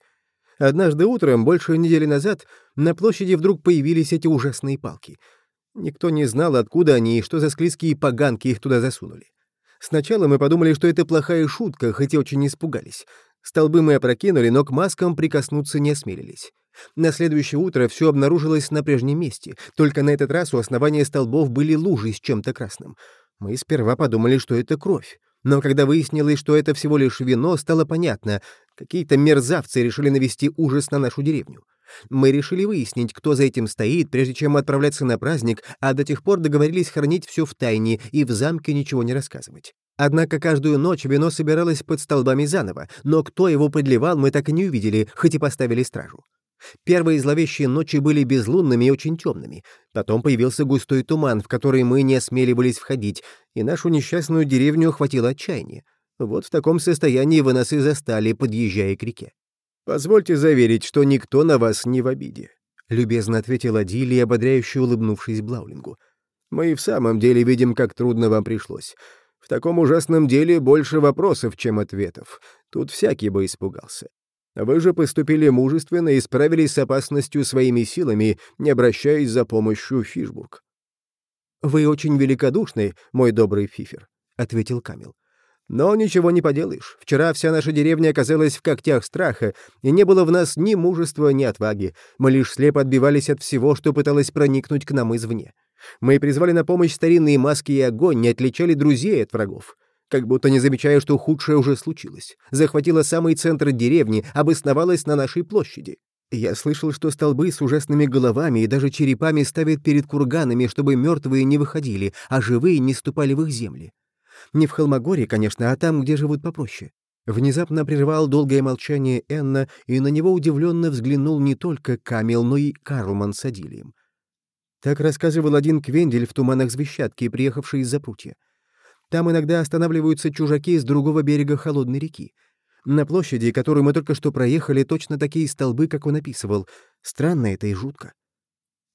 S1: «Однажды утром, больше недели назад, на площади вдруг появились эти ужасные палки. Никто не знал, откуда они и что за склизкие поганки их туда засунули. Сначала мы подумали, что это плохая шутка, хоть и очень испугались. Столбы мы опрокинули, но к маскам прикоснуться не осмелились. На следующее утро все обнаружилось на прежнем месте, только на этот раз у основания столбов были лужи с чем-то красным. Мы сперва подумали, что это кровь. Но когда выяснилось, что это всего лишь вино, стало понятно, какие-то мерзавцы решили навести ужас на нашу деревню. Мы решили выяснить, кто за этим стоит, прежде чем отправляться на праздник, а до тех пор договорились хранить все в тайне и в замке ничего не рассказывать. Однако каждую ночь вино собиралось под столбами заново, но кто его подливал, мы так и не увидели, хоть и поставили стражу. Первые зловещие ночи были безлунными и очень темными. Потом появился густой туман, в который мы не осмеливались входить, и нашу несчастную деревню охватило отчаяние. Вот в таком состоянии вы нас и застали, подъезжая к реке. «Позвольте заверить, что никто на вас не в обиде», — любезно ответила Дилли, ободряюще улыбнувшись Блаулингу. «Мы и в самом деле видим, как трудно вам пришлось. В таком ужасном деле больше вопросов, чем ответов. Тут всякий бы испугался. Вы же поступили мужественно и справились с опасностью своими силами, не обращаясь за помощью в Фишбург. «Вы очень великодушны, мой добрый Фифер», — ответил Камил. «Но ничего не поделаешь. Вчера вся наша деревня оказалась в когтях страха, и не было в нас ни мужества, ни отваги. Мы лишь слепо отбивались от всего, что пыталось проникнуть к нам извне. Мы призвали на помощь старинные маски и огонь, не отличали друзей от врагов. Как будто не замечая, что худшее уже случилось. Захватила самый центр деревни, обосновалась на нашей площади. Я слышал, что столбы с ужасными головами и даже черепами ставят перед курганами, чтобы мертвые не выходили, а живые не ступали в их земли. Не в Холмогоре, конечно, а там, где живут попроще. Внезапно прервал долгое молчание Энна, и на него удивленно взглянул не только Камил, но и Карлман с Адилием. Так рассказывал один Квендель в туманах Звещатки, приехавший из Запрутья. Там иногда останавливаются чужаки с другого берега холодной реки. На площади, которую мы только что проехали, точно такие столбы, как он описывал. Странно это и жутко.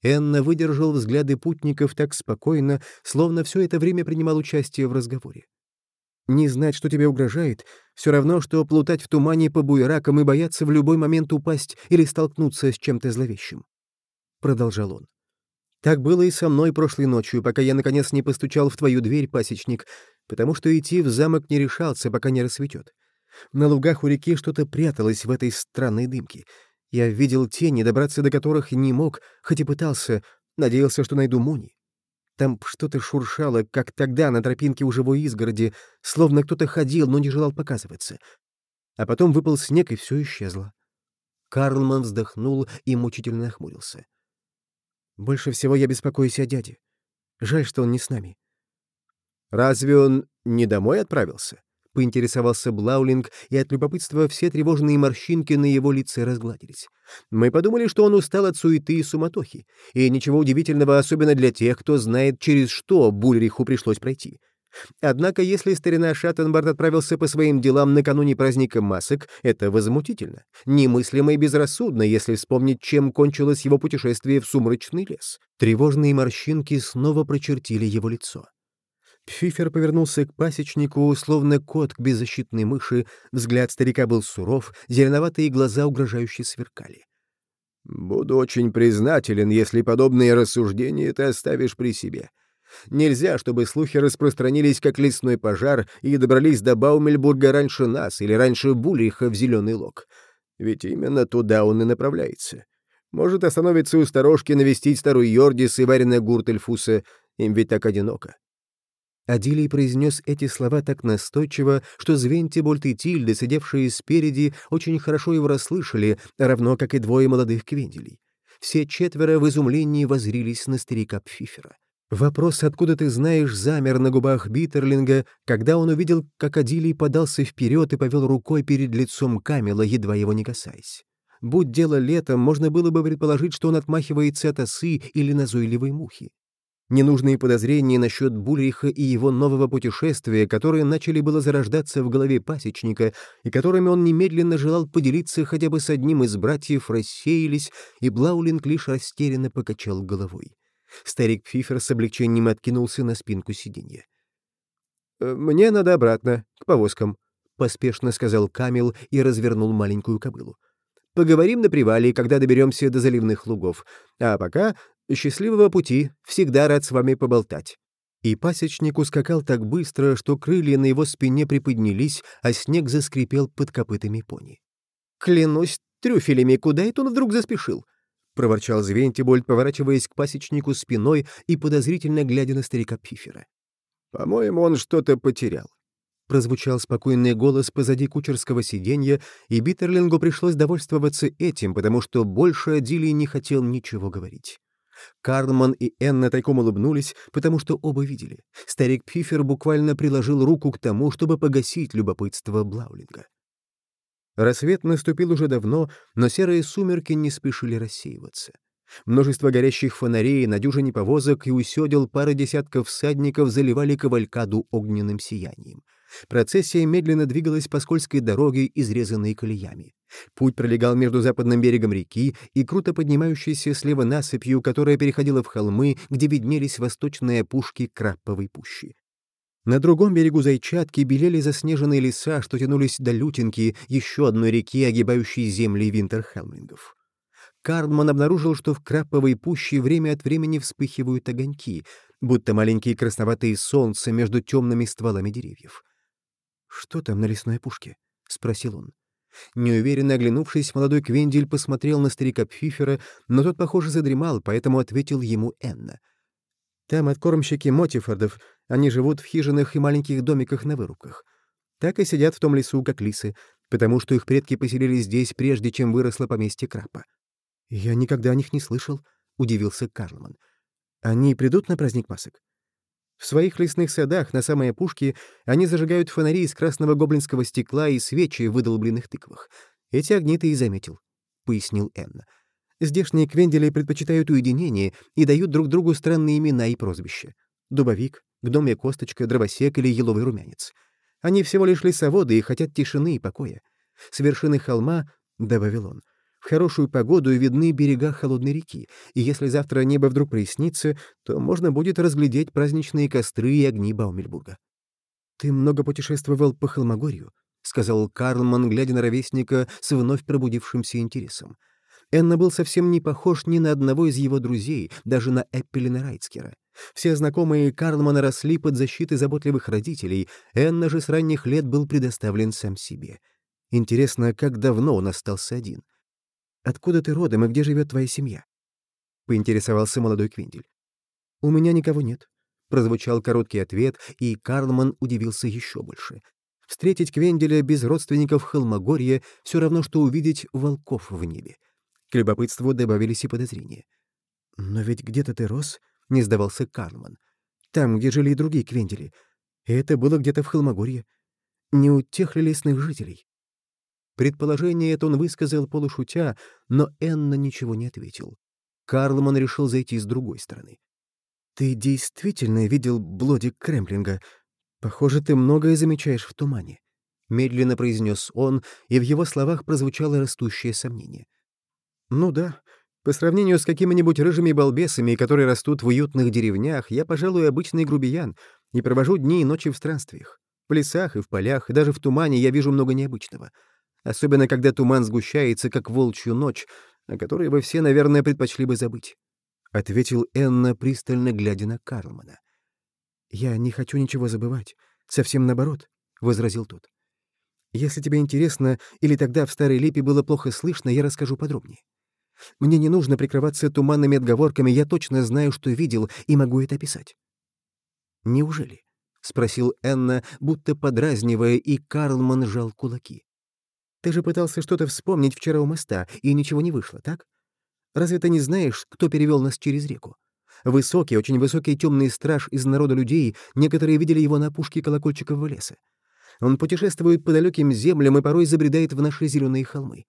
S1: Энна выдержал взгляды путников так спокойно, словно все это время принимал участие в разговоре. Не знать, что тебе угрожает, все равно, что плутать в тумане по буеракам и бояться в любой момент упасть или столкнуться с чем-то зловещим. Продолжал он. Так было и со мной прошлой ночью, пока я, наконец, не постучал в твою дверь, пасечник, потому что идти в замок не решался, пока не рассветет. На лугах у реки что-то пряталось в этой странной дымке. Я видел тени, добраться до которых не мог, хоть и пытался, надеялся, что найду Муни. Там что-то шуршало, как тогда на тропинке у живой изгороди, словно кто-то ходил, но не желал показываться. А потом выпал снег, и все исчезло. Карлман вздохнул и мучительно нахмурился. Больше всего я беспокоюсь о дяде. Жаль, что он не с нами. «Разве он не домой отправился?» — поинтересовался Блаулинг, и от любопытства все тревожные морщинки на его лице разгладились. «Мы подумали, что он устал от суеты и суматохи, и ничего удивительного, особенно для тех, кто знает, через что Бульриху пришлось пройти. Однако, если старина Шаттенбард отправился по своим делам накануне праздника масок, это возмутительно, немыслимо и безрассудно, если вспомнить, чем кончилось его путешествие в сумрачный лес. Тревожные морщинки снова прочертили его лицо. Пфифер повернулся к пасечнику, словно кот к беззащитной мыши, взгляд старика был суров, зеленоватые глаза угрожающе сверкали. «Буду очень признателен, если подобные рассуждения ты оставишь при себе», Нельзя, чтобы слухи распространились как лесной пожар и добрались до Баумельбурга раньше нас или раньше Булиха в Зеленый Лог. Ведь именно туда он и направляется. Может остановиться у сторожки, навестить старую Йордис и вареная Гуртельфуса. Им ведь так одиноко. Адилий произнес эти слова так настойчиво, что Звентибольд и Тильда, сидевшие спереди, очень хорошо его расслышали, равно как и двое молодых квенделей. Все четверо в изумлении возрились на старика Пфифера. Вопрос, откуда ты знаешь, замер на губах Биттерлинга, когда он увидел, как Адилий подался вперед и повел рукой перед лицом Камила, едва его не касаясь. Будь дело летом, можно было бы предположить, что он отмахивается от осы или назойливой мухи. Ненужные подозрения насчет Бульриха и его нового путешествия, которые начали было зарождаться в голове пасечника, и которыми он немедленно желал поделиться хотя бы с одним из братьев, рассеялись, и Блаулинг лишь растерянно покачал головой. Старик Фифер с облегчением откинулся на спинку сиденья. «Э, «Мне надо обратно, к повозкам», — поспешно сказал Камил и развернул маленькую кобылу. «Поговорим на привале, когда доберемся до заливных лугов. А пока счастливого пути, всегда рад с вами поболтать». И пасечник ускакал так быстро, что крылья на его спине приподнялись, а снег заскрипел под копытами пони. «Клянусь трюфелями, куда это он вдруг заспешил?» проворчал Звентибольд, поворачиваясь к пасечнику спиной и подозрительно глядя на старика Пифера.
S2: «По-моему, он что-то потерял».
S1: Прозвучал спокойный голос позади кучерского сиденья, и Биттерлингу пришлось довольствоваться этим, потому что больше Дилли не хотел ничего говорить. Карлман и Энна тайком улыбнулись, потому что оба видели. Старик Пифер буквально приложил руку к тому, чтобы погасить любопытство Блаулинга. Рассвет наступил уже давно, но серые сумерки не спешили рассеиваться. Множество горящих фонарей на дюжине повозок и усёдел пара десятков всадников заливали кавалькаду огненным сиянием. Процессия медленно двигалась по скользкой дороге, изрезанной колеями. Путь пролегал между западным берегом реки и круто поднимающейся слева насыпью, которая переходила в холмы, где виднелись восточные опушки Крапповой пущи. На другом берегу Зайчатки белели заснеженные леса, что тянулись до Лютинки, еще одной реки, огибающей земли Винтерхелмлингов. Карлман обнаружил, что в Крапповой пуще время от времени вспыхивают огоньки, будто маленькие красноватые солнца между темными стволами деревьев. «Что там на лесной пушке?» — спросил он. Неуверенно оглянувшись, молодой Квендель посмотрел на старика Пфифера, но тот, похоже, задремал, поэтому ответил ему Энна — там откормщики Мотифордов, они живут в хижинах и маленьких домиках на вырубках. Так и сидят в том лесу, как лисы, потому что их предки поселились здесь, прежде чем выросло поместье Крапа. «Я никогда о них не слышал», — удивился Карлман. «Они придут на праздник масок?» В своих лесных садах на самой опушке они зажигают фонари из красного гоблинского стекла и свечи в выдолбленных тыквах. Эти огни ты и заметил, — пояснил Энна. Здешние квендели предпочитают уединение и дают друг другу странные имена и прозвища. Дубовик, гномья косточка, дровосек или еловый румянец. Они всего лишь лесоводы и хотят тишины и покоя. С вершины холма, — добавил он, — хорошую погоду видны берега холодной реки, и если завтра небо вдруг прояснится, то можно будет разглядеть праздничные костры и огни Баумельбурга. «Ты много путешествовал по Холмогорью», — сказал Карлман, глядя на ровесника с вновь пробудившимся интересом. Энна был совсем не похож ни на одного из его друзей, даже на Эппелина Райцкера. Все знакомые Карлмана росли под защитой заботливых родителей, Энна же с ранних лет был предоставлен сам себе. Интересно, как давно он остался один? «Откуда ты родом и где живет твоя семья?» — поинтересовался молодой Квиндель. «У меня никого нет», — прозвучал короткий ответ, и Карлман удивился еще больше. Встретить Квенделя без родственников Холмогорье — все равно, что увидеть волков в небе. К любопытству добавились и подозрения. «Но ведь где-то ты рос?» — не сдавался Карлман. «Там, где жили и другие квентели. И это было где-то в Холмогорье. Не у тех лесных жителей?» Предположение это он высказал полушутя, но Энна ничего не ответил. Карлман решил зайти с другой стороны. «Ты действительно видел Блодик Кремплинга? Похоже, ты многое замечаешь в тумане», — медленно произнес он, и в его словах прозвучало растущее сомнение. Ну да, по сравнению с какими-нибудь рыжими балбесами, которые растут в уютных деревнях, я, пожалуй, обычный грубиян и провожу дни и ночи в странствиях. В лесах и в полях, и даже в тумане я вижу много необычного. Особенно, когда туман сгущается, как волчью ночь, о которой вы все, наверное, предпочли бы забыть. — ответил Энна, пристально глядя на Карлмана. «Я не хочу ничего забывать. Совсем наоборот», — возразил тот. «Если тебе интересно, или тогда в Старой Липе было плохо слышно, я расскажу подробнее. Мне не нужно прикрываться туманными отговорками, я точно знаю, что видел, и могу это описать. «Неужели?» — спросил Энна, будто подразнивая, и Карлман сжал кулаки. «Ты же пытался что-то вспомнить вчера у моста, и ничего не вышло, так? Разве ты не знаешь, кто перевел нас через реку? Высокий, очень высокий темный страж из народа людей, некоторые видели его на опушке колокольчикового леса. Он путешествует по далеким землям и порой забредает в наши зеленые холмы.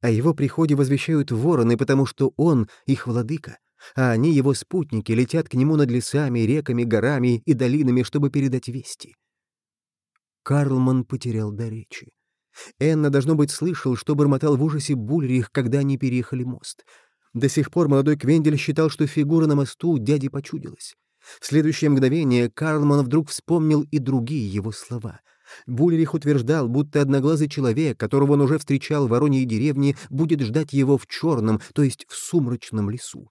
S1: О его приходе возвещают вороны, потому что он — их владыка, а они, его спутники, летят к нему над лесами, реками, горами и долинами, чтобы передать вести. Карлман потерял до речи. Энна, должно быть, слышал, что бормотал в ужасе Бульрих, когда они переехали мост. До сих пор молодой Квендель считал, что фигура на мосту дяде почудилась. В следующее мгновение Карлман вдруг вспомнил и другие его слова. Бульрих утверждал, будто одноглазый человек, которого он уже встречал в Вороньей деревне, будет ждать его в черном, то есть в сумрачном лесу.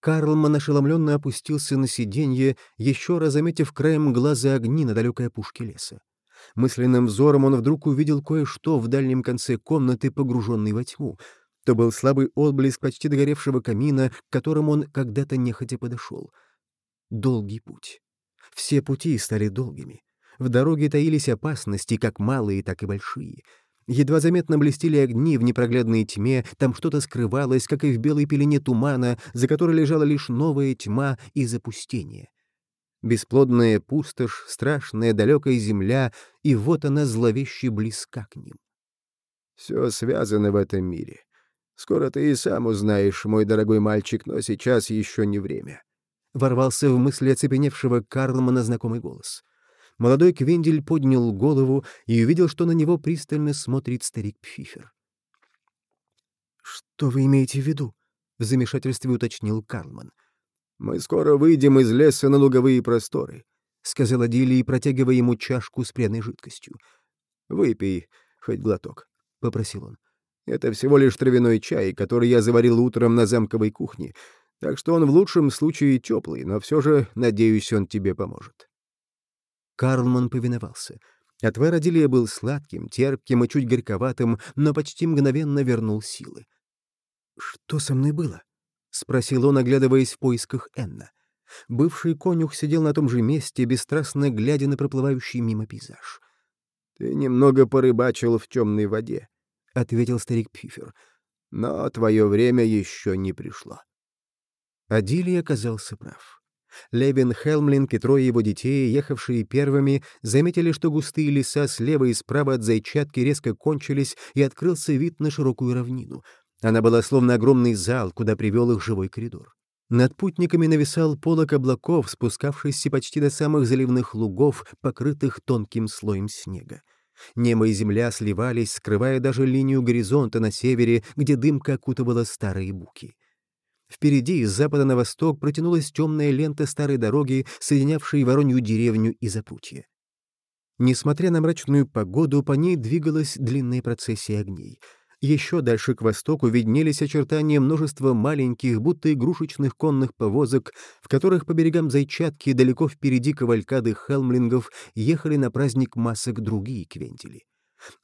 S1: Карлман ошеломленно опустился на сиденье, еще раз заметив краем глаза огни на далекой опушке леса. Мысленным взором он вдруг увидел кое-что в дальнем конце комнаты, погруженной во тьму. То был слабый отблеск почти догоревшего камина, к которому он когда-то нехотя подошел. Долгий путь. Все пути стали долгими. В дороге таились опасности, как малые, так и большие. Едва заметно блестели огни в непроглядной тьме, там что-то скрывалось, как и в белой пелене тумана, за которой лежала лишь новая тьма и запустение. Бесплодная пустошь, страшная далекая земля, и вот она зловеще близка к ним.
S2: «Все связано в этом мире. Скоро ты и сам узнаешь, мой дорогой мальчик, но сейчас еще не время».
S1: Ворвался в мысли оцепеневшего Карлмана знакомый голос. Молодой Квендель поднял голову и увидел, что на него пристально смотрит старик Пфифер. «Что вы имеете в виду?» — в замешательстве уточнил Карлман.
S2: — «Мы скоро выйдем из леса на луговые просторы», — сказала Дилли, протягивая ему чашку с пряной жидкостью. «Выпей хоть глоток», — попросил он. «Это всего лишь травяной чай, который я заварил утром на замковой кухне, так что он в лучшем случае теплый, но все же, надеюсь, он тебе поможет».
S1: Карлман повиновался. Отвар Адилия был сладким, терпким и чуть горьковатым, но почти мгновенно вернул силы. «Что со мной было?» — спросил он, оглядываясь в поисках Энна. Бывший конюх сидел на том же месте, бесстрастно глядя на проплывающий мимо пейзаж.
S2: «Ты немного порыбачил в темной воде», — ответил старик Пифер. «Но твое время еще не пришло».
S1: Адилий оказался прав. Левин Хелмлинг и трое его детей, ехавшие первыми, заметили, что густые леса слева и справа от Зайчатки резко кончились, и открылся вид на широкую равнину. Она была словно огромный зал, куда привел их живой коридор. Над путниками нависал полок облаков, спускавшийся почти до самых заливных лугов, покрытых тонким слоем снега. Небо и земля сливались, скрывая даже линию горизонта на севере, где дымка окутывала старые буки. Впереди, с запада на восток, протянулась темная лента старой дороги, соединявшей Воронью деревню и Запутье. Несмотря на мрачную погоду, по ней двигалась длинная процессия огней — еще дальше к востоку виднелись очертания множества маленьких, будто игрушечных конных повозок, в которых по берегам Зайчатки далеко впереди кавалькады хелмлингов ехали на праздник масок другие квентили.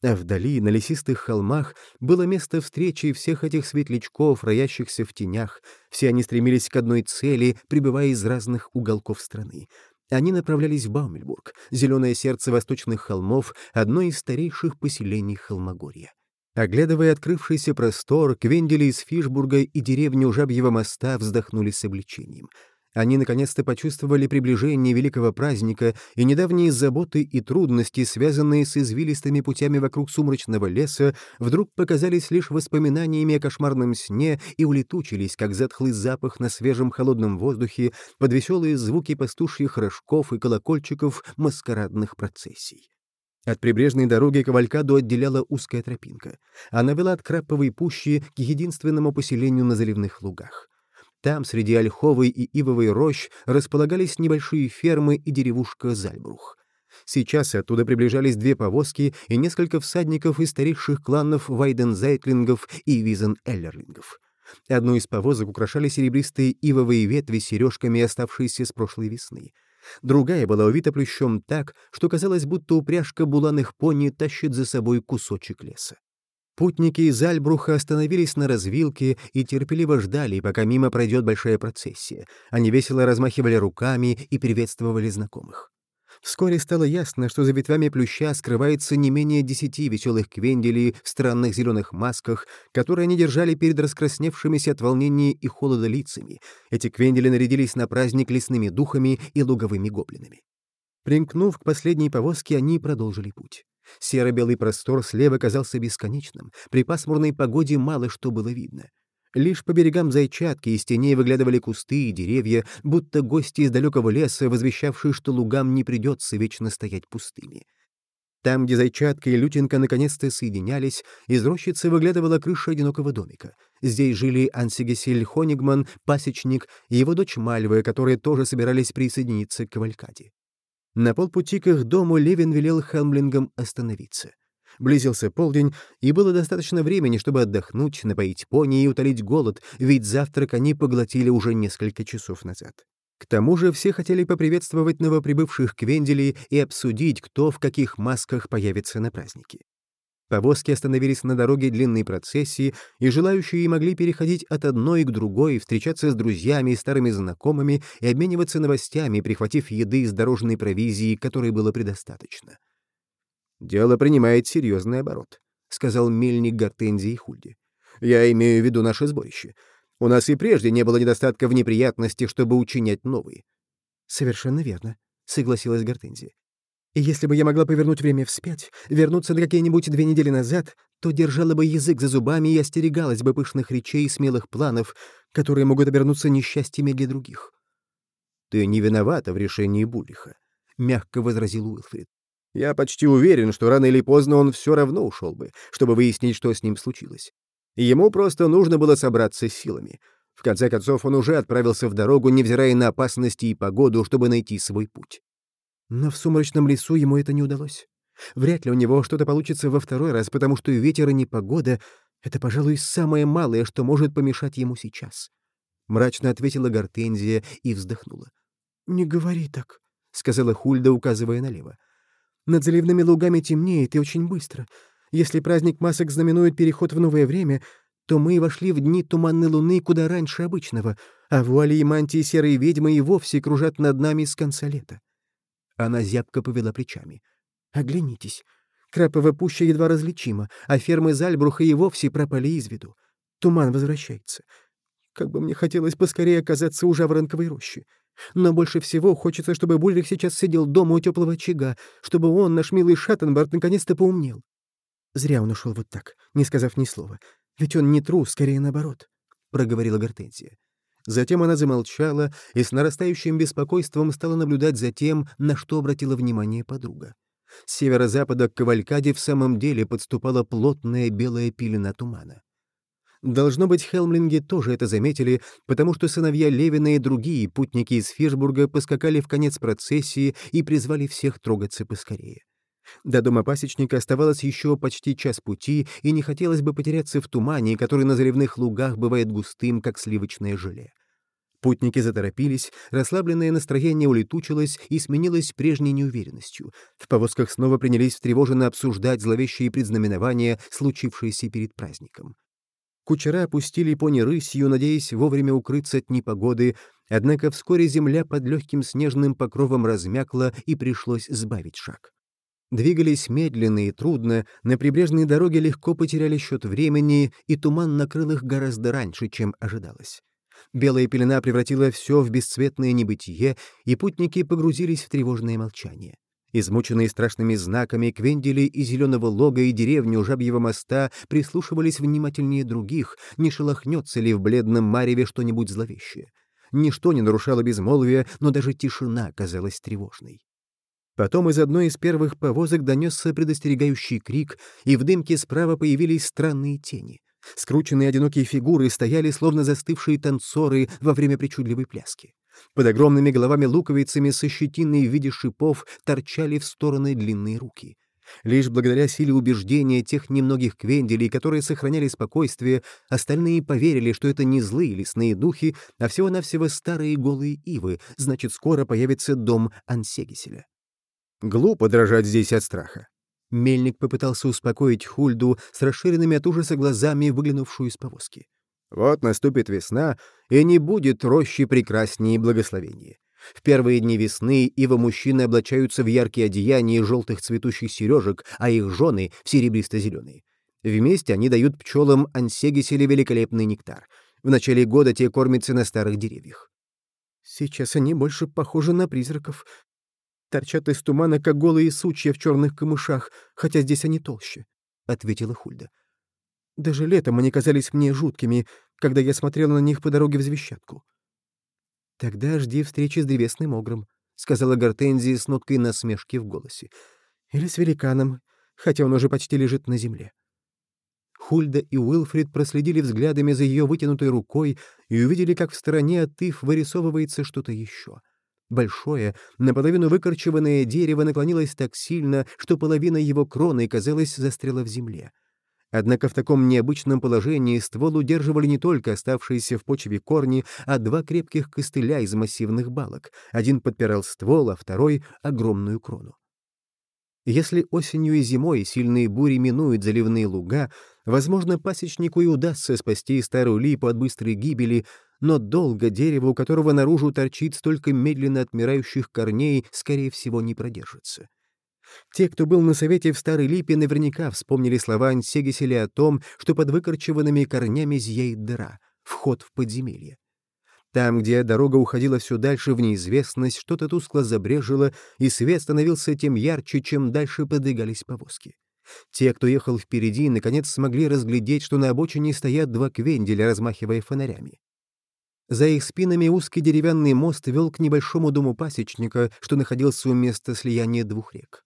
S1: А вдали, на лесистых холмах, было место встречи всех этих светлячков, роящихся в тенях. Все они стремились к одной цели, прибывая из разных уголков страны. Они направлялись в Баумельбург, зеленое сердце восточных холмов, одно из старейших поселений Холмогорья. Оглядывая открывшийся простор, Квендели из Фишбурга и деревню Жабьего моста вздохнули с облегчением. Они наконец-то почувствовали приближение великого праздника, и недавние заботы и трудности, связанные с извилистыми путями вокруг сумрачного леса, вдруг показались лишь воспоминаниями о кошмарном сне и улетучились, как затхлый запах на свежем холодном воздухе под веселые звуки пастушьих рожков и колокольчиков маскарадных процессий. От прибрежной дороги Кавалькаду отделяла узкая тропинка. Она вела от Краповой пущи к единственному поселению на заливных лугах. Там, среди ольховой и ивовой рощ, располагались небольшие фермы и деревушка Зальбрух. Сейчас оттуда приближались две повозки и несколько всадников из старейших кланов Вайдензайтлингов и Визен-Эллерлингов. Одну из повозок украшали серебристые ивовые ветви с сережками, оставшиеся с прошлой весны. Другая была увита плющом так, что казалось, будто упряжка буланых пони тащит за собой кусочек леса. Путники из Альбруха остановились на развилке и терпеливо ждали, пока мимо пройдет большая процессия. Они весело размахивали руками и приветствовали знакомых. Вскоре стало ясно, что за ветвями плюща скрывается не менее десяти веселых квенделей в странных зеленых масках, которые они держали перед раскрасневшимися от волнения и холода лицами. Эти квендели нарядились на праздник лесными духами и луговыми гоблинами. Примкнув к последней повозке, они продолжили путь. Серо-белый простор слева казался бесконечным, при пасмурной погоде мало что было видно. Лишь по берегам Зайчатки из теней выглядывали кусты и деревья, будто гости из далекого леса, возвещавшие, что лугам не придется вечно стоять пустыми. Там, где Зайчатка и Лютинка наконец-то соединялись, из рощицы выглядывала крыша одинокого домика. Здесь жили Ансигесель Хонигман, пасечник, и его дочь Мальва, которые тоже собирались присоединиться к кавалькаде. На полпути к их дому Левин велел Хелмлингам остановиться — Близился полдень, и было достаточно времени, чтобы отдохнуть, напоить пони и утолить голод, ведь завтрак они поглотили уже несколько часов назад. К тому же все хотели поприветствовать новоприбывших Квенделей и обсудить, кто в каких масках появится на празднике. Повозки остановились на дороге длинной процессии, и желающие могли переходить от одной к другой, встречаться с друзьями и старыми знакомыми и обмениваться новостями, прихватив еды из дорожной провизии, которой было предостаточно.
S2: «Дело принимает серьезный оборот», — сказал мельник Гортензии и Хульди. «Я имею в виду наше сборище. У нас и прежде не было недостатка в неприятностях, чтобы учинять новые».
S3: «Совершенно верно», — согласилась Гортензия. «И если бы я могла повернуть время вспять, вернуться на какие-нибудь две недели назад, то держала бы язык за зубами и остерегалась бы пышных речей и смелых планов, которые могут обернуться несчастьями для других».
S2: «Ты не виновата в решении Булиха», — мягко возразил Уилфрид. Я почти уверен, что рано или поздно он все равно ушел бы, чтобы выяснить, что с ним случилось. ему просто нужно было собраться с силами. В конце концов, он уже отправился в дорогу, невзирая на опасности и погоду, чтобы найти свой путь.
S3: Но в сумрачном лесу ему это не удалось. Вряд ли у него что-то получится во второй раз, потому что ветер и непогода — это, пожалуй, самое малое, что может помешать ему сейчас. Мрачно ответила Гортензия и вздохнула. «Не говори так», — сказала Хульда, указывая налево. Над заливными лугами темнеет и очень быстро. Если праздник масок знаменует переход в новое время, то мы вошли в дни туманной луны куда раньше обычного, а вуали и мантии серой ведьмы и вовсе кружат над нами с конца лета. Она зябко повела плечами. «Оглянитесь. Краповая пуща едва различима, а фермы Зальбруха и вовсе пропали из виду. Туман возвращается. Как бы мне хотелось поскорее оказаться у Жаворонковой рощи. Но больше всего хочется, чтобы Бульрих сейчас сидел дома у теплого очага, чтобы он, наш милый Шаттенбард, наконец-то поумнел. Зря он ушел вот так, не сказав ни слова. Ведь он не трус, скорее наоборот, — проговорила Гортензия. Затем она замолчала и с нарастающим беспокойством стала наблюдать за тем, на что обратила внимание подруга. С северо-запада к Кавалькаде в самом деле подступала плотная белая пелена тумана. Должно быть, Хелмлинги тоже это заметили, потому что сыновья Левина и другие путники из Фишбурга поскакали в конец процессии и призвали всех трогаться поскорее. До дома пасечника оставалось еще почти час пути, и не хотелось бы потеряться в тумане, который на заливных лугах бывает густым, как сливочное желе. Путники заторопились, расслабленное настроение улетучилось и сменилось прежней неуверенностью. В повозках снова принялись встревоженно обсуждать зловещие предзнаменования, случившиеся перед праздником. Кучера опустили пони рысью, надеясь вовремя укрыться от непогоды, однако вскоре земля под легким снежным покровом размякла и пришлось сбавить шаг. Двигались медленно и трудно, на прибрежной дороге легко потеряли счет времени, и туман накрыл их гораздо раньше, чем ожидалось. Белая пелена превратила все в бесцветное небытие, и путники погрузились в тревожное молчание. Измученные страшными знаками, Квендели и Зеленого Лога и деревни у Жабьего моста прислушивались внимательнее других, не шелохнется ли в бледном мареве что-нибудь зловещее. Ничто не нарушало безмолвия, но даже тишина казалась тревожной. Потом из одной из первых повозок донесся предостерегающий крик, и в дымке справа появились странные тени. Скрученные одинокие фигуры стояли, словно застывшие танцоры во время причудливой пляски. Под огромными головами-луковицами со щетиной в виде шипов торчали в стороны длинные руки. Лишь благодаря силе убеждения тех немногих квенделей, которые сохраняли спокойствие, остальные поверили, что это не злые лесные духи, а всего-навсего старые голые ивы, значит, скоро появится дом Ансегиселя.
S2: Глупо дрожать здесь от страха.
S1: Мельник попытался успокоить Хульду с расширенными от ужаса глазами, выглянувшую из повозки.
S2: Вот наступит весна, и не будет рощи прекраснее и благословеннее.
S1: В первые дни весны ива-мужчины облачаются в яркие одеяния желтых цветущих сережек, а их жены — в серебристо-зеленые. Вместе они дают пчелам ансегиселе великолепный нектар. В начале года те кормятся на старых деревьях.
S3: Сейчас они больше похожи на призраков. Торчат из тумана, как голые сучья в черных камышах, хотя здесь они толще, — ответила Хульда. Даже летом они казались мне жуткими, когда я смотрела на них по дороге в Звещатку. «Тогда жди встречи с древесным огром», — сказала Гортензия с ноткой насмешки в голосе. «Или с великаном, хотя он уже почти лежит на земле». Хульда и Уилфрид проследили взглядами за ее вытянутой рукой и увидели, как в стороне от их вырисовывается что-то еще. Большое, наполовину выкорчеванное дерево наклонилось так сильно, что половина его кроны, казалось, застряла в земле. Однако в таком необычном положении ствол удерживали не только оставшиеся в почве корни, а два крепких костыля из массивных балок. Один подпирал ствол, а второй — огромную крону. Если осенью и зимой сильные бури минуют заливные луга, возможно, пасечнику и удастся спасти старую липу от быстрой гибели, но долго дерево, у которого наружу торчит столько медленно отмирающих корней, скорее всего, не продержится. Те, кто был на совете в Старой Липе, наверняка вспомнили слова Ансегиселя о том, что под выкорчеванными корнями зияет дыра, вход в подземелье. Там, где дорога уходила все дальше в неизвестность, что-то тускло забрежило, и свет становился тем ярче, чем дальше подвигались повозки. Те, кто ехал впереди, наконец смогли разглядеть, что на обочине стоят два квенделя, размахивая фонарями. За их спинами узкий деревянный мост вел к небольшому дому пасечника, что находился у места слияния двух рек.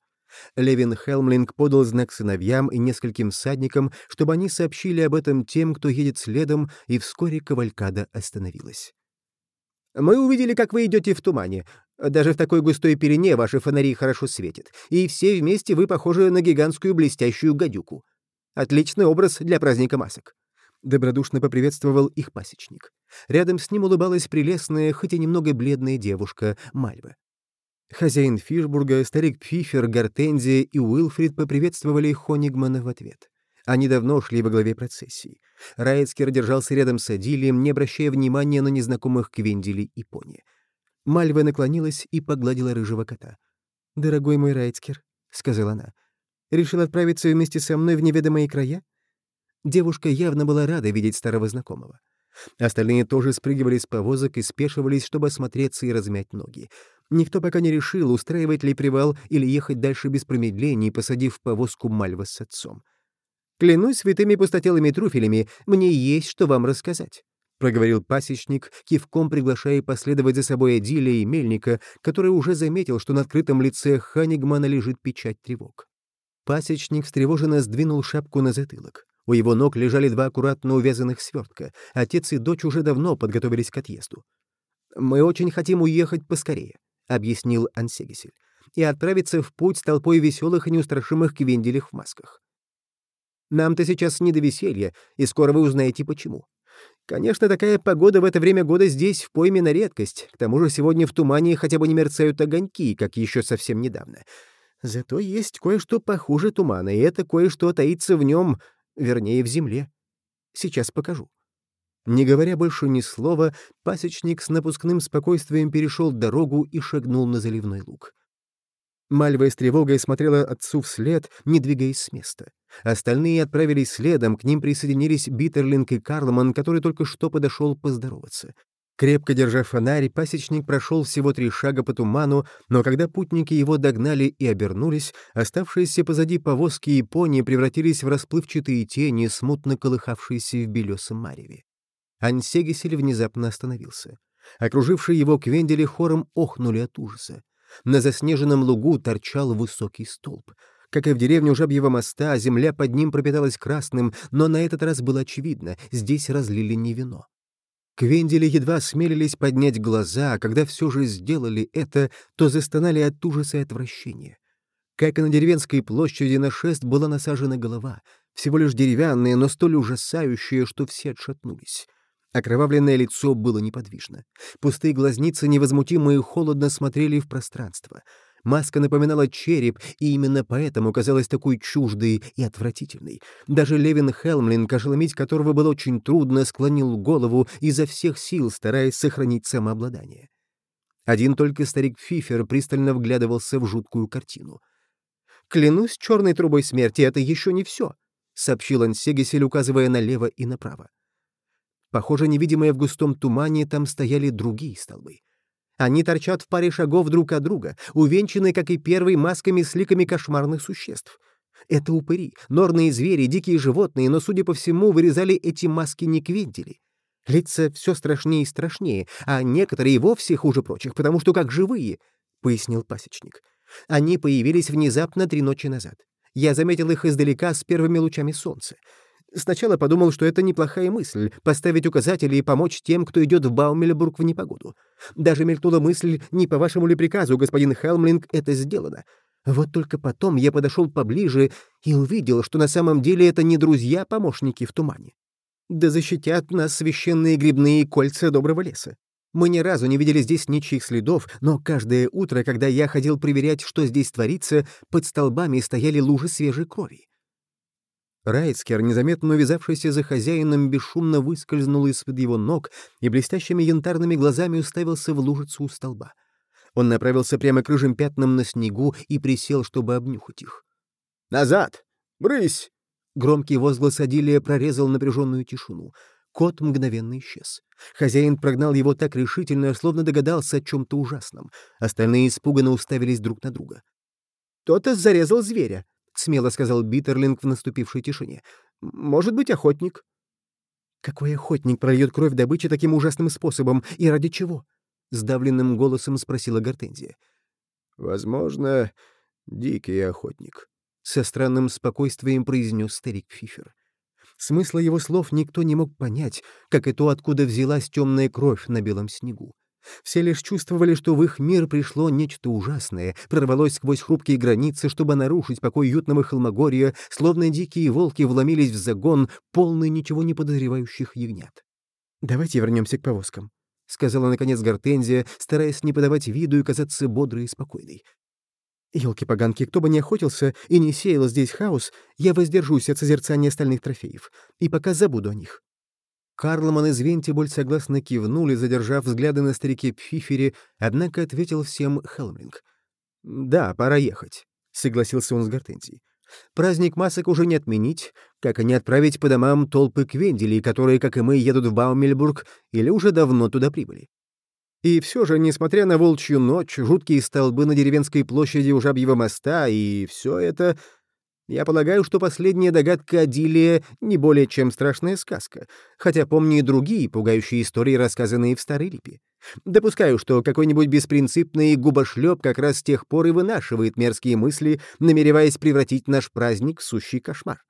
S3: Левин Хелмлинг подал знак сыновьям и нескольким всадникам, чтобы они сообщили об этом тем, кто едет следом, и вскоре кавалькада остановилась. «Мы увидели, как вы идете в тумане. Даже в такой густой перене ваши фонари хорошо светят, и все вместе вы похожи на гигантскую блестящую гадюку. Отличный образ для праздника масок». Добродушно поприветствовал их пасечник. Рядом с ним улыбалась прелестная, хоть и немного бледная девушка, Мальва. Хозяин Фишбурга, старик Пфифер, Гортензия и Уилфрид поприветствовали Хонигмана в ответ. Они давно шли во главе процессии. Райцкер держался рядом с Адилием, не обращая внимания на незнакомых Квендели и Пони. Мальва наклонилась и погладила рыжего кота. «Дорогой мой Райцкер», — сказала она, — «решил отправиться вместе со мной в неведомые края?» Девушка явно была рада видеть старого знакомого. Остальные тоже спрыгивали с повозок и спешивались, чтобы осмотреться и размять ноги. Никто пока не решил, устраивать ли привал или ехать дальше без промедлений, посадив повозку Мальва с отцом. «Клянусь святыми пустотелыми труфелями, мне есть что вам рассказать», — проговорил пасечник, кивком приглашая последовать за собой Эдиля и Мельника, который уже заметил, что на открытом лице Ханигмана лежит печать тревог. Пасечник встревоженно сдвинул шапку на затылок. У его ног лежали два аккуратно увязанных свертка. Отец и дочь уже давно подготовились к отъезду. «Мы очень хотим уехать поскорее», — объяснил Ансегисель, «и отправиться в путь с толпой веселых и неустрашимых квенделях в масках. Нам-то сейчас не до веселья, и скоро вы узнаете, почему. Конечно, такая погода в это время года здесь в пойме на редкость. К тому же сегодня в тумане хотя бы не мерцают огоньки, как еще совсем недавно. Зато есть кое-что похуже тумана, и это кое-что таится в нем, вернее, в земле. Сейчас покажу. Не говоря больше ни слова, пасечник с напускным спокойствием перешел дорогу и шагнул на заливной луг. Мальва с тревогой смотрела отцу вслед, не двигаясь с места. Остальные отправились следом, к ним присоединились Биттерлинг и Карлман, который только что подошел поздороваться. Крепко держа фонарь, пасечник прошел всего три шага по туману, но когда путники его догнали и обернулись, оставшиеся позади повозки и пони превратились в расплывчатые тени, смутно колыхавшиеся в белесом мареве. Ансегисель внезапно остановился. Окружившие его квендели хором охнули от ужаса. На заснеженном лугу торчал высокий столб. Как и в деревне Жабьего моста, земля под ним пропиталась красным, но на этот раз было очевидно — здесь разлили не вино. Квендели едва смелились поднять глаза, а когда все же сделали это, то застонали от ужаса и отвращения. Как и на деревенской площади на шест была насажена голова, всего лишь деревянная, но столь ужасающая, что все отшатнулись. Окровавленное лицо было неподвижно. Пустые глазницы невозмутимо и холодно смотрели в пространство. Маска напоминала череп, и именно поэтому казалась такой чуждой и отвратительной. Даже Левин Хелмлин, ошеломить которого было очень трудно, склонил голову изо всех сил, стараясь сохранить самообладание.
S1: Один только старик Фифер пристально вглядывался в жуткую картину.
S3: «Клянусь черной трубой смерти, это еще не все», — сообщил Ансегесель, указывая налево и направо. Похоже, невидимые в густом тумане, там стояли другие столбы. Они торчат в паре шагов друг от друга, увенчанные, как и первый, масками с ликами кошмарных существ. Это упыри, норные звери, дикие животные, но, судя по всему, вырезали эти маски не квентили. Лица все страшнее и страшнее, а некоторые и вовсе хуже прочих, потому что как живые, — пояснил пасечник. Они появились внезапно три ночи назад. Я заметил их издалека с первыми лучами солнца. Сначала подумал, что это неплохая мысль — поставить указатели и помочь тем, кто идет в Баумельбург в непогоду. Даже мелькнула мысль, не по вашему ли приказу, господин Хелмлинг, это сделано. Вот только потом я подошел поближе и увидел, что на самом деле это не друзья-помощники в тумане. Да защитят нас священные грибные кольца доброго леса. Мы ни разу не видели здесь ничьих следов, но каждое утро, когда я ходил проверять, что здесь творится, под столбами стояли лужи свежей крови. Райцкер, незаметно увязавшийся за хозяином, бесшумно выскользнул из-под его ног и блестящими янтарными глазами уставился в лужицу у столба. Он направился прямо к рыжим пятнам на снегу и присел, чтобы обнюхать их.
S2: «Назад! Брысь!»
S3: Громкий возглас Адилия прорезал напряженную тишину. Кот мгновенно исчез. Хозяин прогнал его так решительно, словно догадался о чем-то ужасном. Остальные испуганно уставились друг на друга. «Кто-то зарезал зверя», — смело сказал Биттерлинг в наступившей тишине. «Может быть, охотник». «Какой охотник прольет кровь добычи таким ужасным способом? И ради чего?» — сдавленным голосом спросила Гортензия.
S2: «Возможно, дикий охотник», —
S3: со странным спокойствием произнес старик Фифер. Смысла его слов никто не мог понять, как и то, откуда взялась темная кровь на белом снегу. Все лишь чувствовали, что в их мир пришло нечто ужасное, прорвалось сквозь хрупкие границы, чтобы нарушить покой уютного холмогорья, словно дикие волки вломились в загон, полный ничего не подозревающих ягнят. «Давайте вернемся к повозкам», — сказала, наконец, Гортензия, стараясь не подавать виду и казаться бодрой и спокойной. Елки-поганки, кто бы ни охотился и не сеял здесь хаос, я воздержусь от созерцания остальных трофеев, и пока забуду о них. Карлман и Звентиболь согласно кивнули, задержав взгляды на старике Пфифере, однако ответил всем Хелмлинг. «Да, пора ехать», — согласился он с Гортензией. «Праздник масок уже не отменить, как и не отправить по домам толпы квенделей, которые, как и мы, едут в Баумельбург или уже давно туда прибыли. И все же, несмотря на волчью ночь, жуткие столбы на деревенской площади у Жабьего моста и все это, я полагаю, что последняя догадка Адилия не более чем страшная сказка, хотя помню и другие пугающие истории, рассказанные в Старой Липе. Допускаю, что какой-нибудь беспринципный губошлеп как раз с тех пор и вынашивает мерзкие мысли, намереваясь превратить наш праздник в сущий кошмар.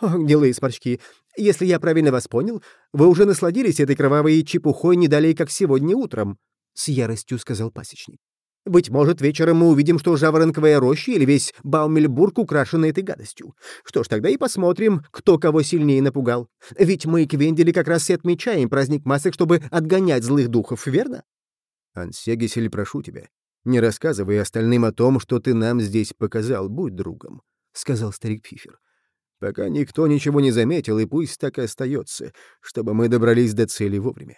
S3: «О, гнилые сморчки, если я правильно вас понял, вы уже насладились этой кровавой чепухой не далее, как сегодня утром», — с яростью сказал пасечник. Быть может, вечером мы увидим, что жаворонковая роща или весь Баумельбург украшены этой гадостью. Что ж, тогда и посмотрим, кто кого сильнее напугал. Ведь мы, Квендели, как раз и отмечаем праздник масок, чтобы отгонять злых духов, верно?
S1: Ансегисель, прошу тебя, не рассказывай остальным о том, что ты нам здесь показал, будь другом, — сказал старик Пифер. Пока никто ничего не заметил, и пусть так и остается, чтобы мы добрались до цели вовремя.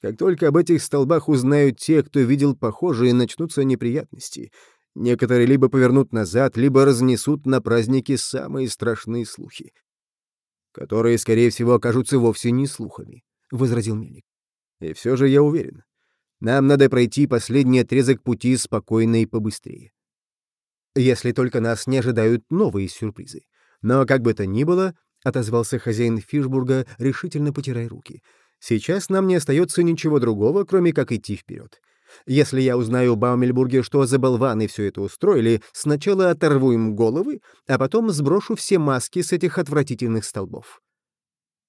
S1: Как только об этих столбах узнают те, кто видел похожие, начнутся неприятности. Некоторые либо повернут назад, либо разнесут на праздники самые страшные слухи, которые, скорее всего, окажутся вовсе не слухами, — возразил Мельник. И все же я уверен, нам надо пройти последний отрезок пути спокойно и побыстрее. Если только нас не ожидают новые сюрпризы. Но как бы то ни было, — отозвался хозяин Фишбурга, решительно потирая руки — Сейчас нам не остается ничего другого, кроме как идти вперед. Если я узнаю в Баумельбурге, что за болваны все это устроили, сначала оторву им головы, а потом сброшу все маски с этих отвратительных столбов.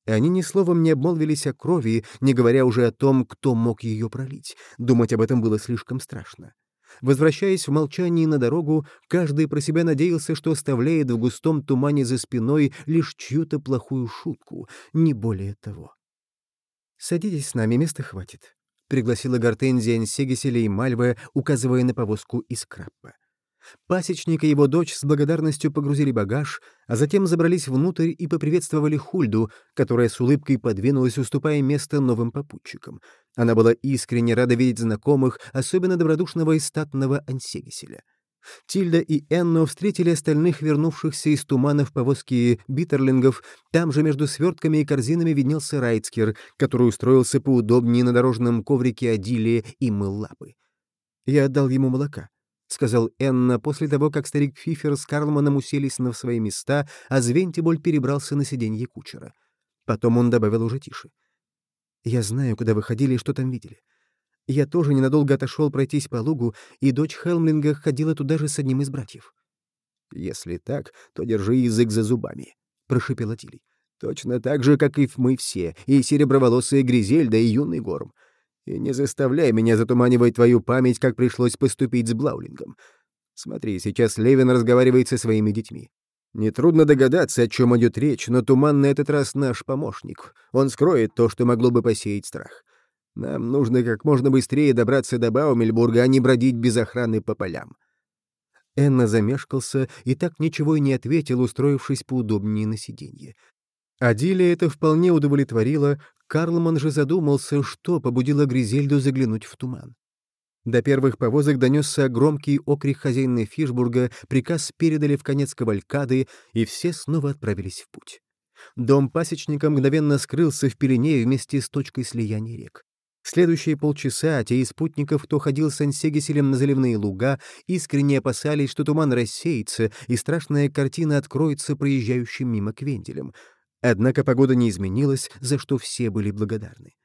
S1: Они ни словом не обмолвились о крови, не говоря уже о том, кто мог ее пролить. Думать об этом было слишком страшно. Возвращаясь в молчании на дорогу, каждый про себя надеялся, что оставляет в густом тумане за спиной лишь чью-то плохую шутку, не более того. «Садитесь с нами, места хватит», — пригласила Гортензия Ансегеселя и Мальва, указывая на повозку из краппа. Пасечник и его дочь с благодарностью погрузили багаж, а затем забрались внутрь и поприветствовали Хульду, которая с улыбкой подвинулась, уступая место новым попутчикам. Она была искренне рада видеть знакомых, особенно добродушного и статного Ансегиселя. Тильда и Энно встретили остальных, вернувшихся из туманов повозки битерлингов. Там же между свертками и корзинами виднелся Райцкер, который устроился поудобнее на дорожном коврике Адилия и мыл лапы. Я отдал ему молока. — сказал Энна после того, как старик Фифер с Карлманом уселись на свои места, а Звентиболь перебрался на сиденье кучера. Потом он добавил уже тише. «Я знаю, куда вы ходили и что там видели. Я тоже ненадолго отошел пройтись по лугу, и дочь Хелмлинга ходила туда же с одним из братьев».
S2: «Если так, то держи язык за зубами», — прошипел Атилий. «Точно так же, как и мы все, и сереброволосая Гризельда, и юный Горм. И не заставляй меня затуманивать твою память, как пришлось поступить с Блаулингом. Смотри, сейчас Левин разговаривает со своими детьми. Нетрудно догадаться, о чем идет речь, но Туман на этот раз наш помощник. Он скроет то, что могло бы посеять страх. Нам нужно как можно быстрее добраться до Баумельбурга, а не бродить без охраны по полям».
S1: Энна замешкался и так ничего и не ответил, устроившись поудобнее на сиденье. Адилия это вполне удовлетворило, Карлман же задумался, что побудило Гризельду заглянуть в туман. До первых повозок донесся громкий окрик хозяина Фишбурга, приказ передали в конец кавалькады, и все снова отправились в путь. Дом пасечника мгновенно скрылся в пелене вместе с точкой слияния рек. Следующие полчаса те из спутников, кто ходил с Ансегиселем на заливные луга, искренне опасались, что туман рассеется, и страшная картина откроется проезжающим мимо Квенделем — Однако погода не изменилась, за что все были благодарны.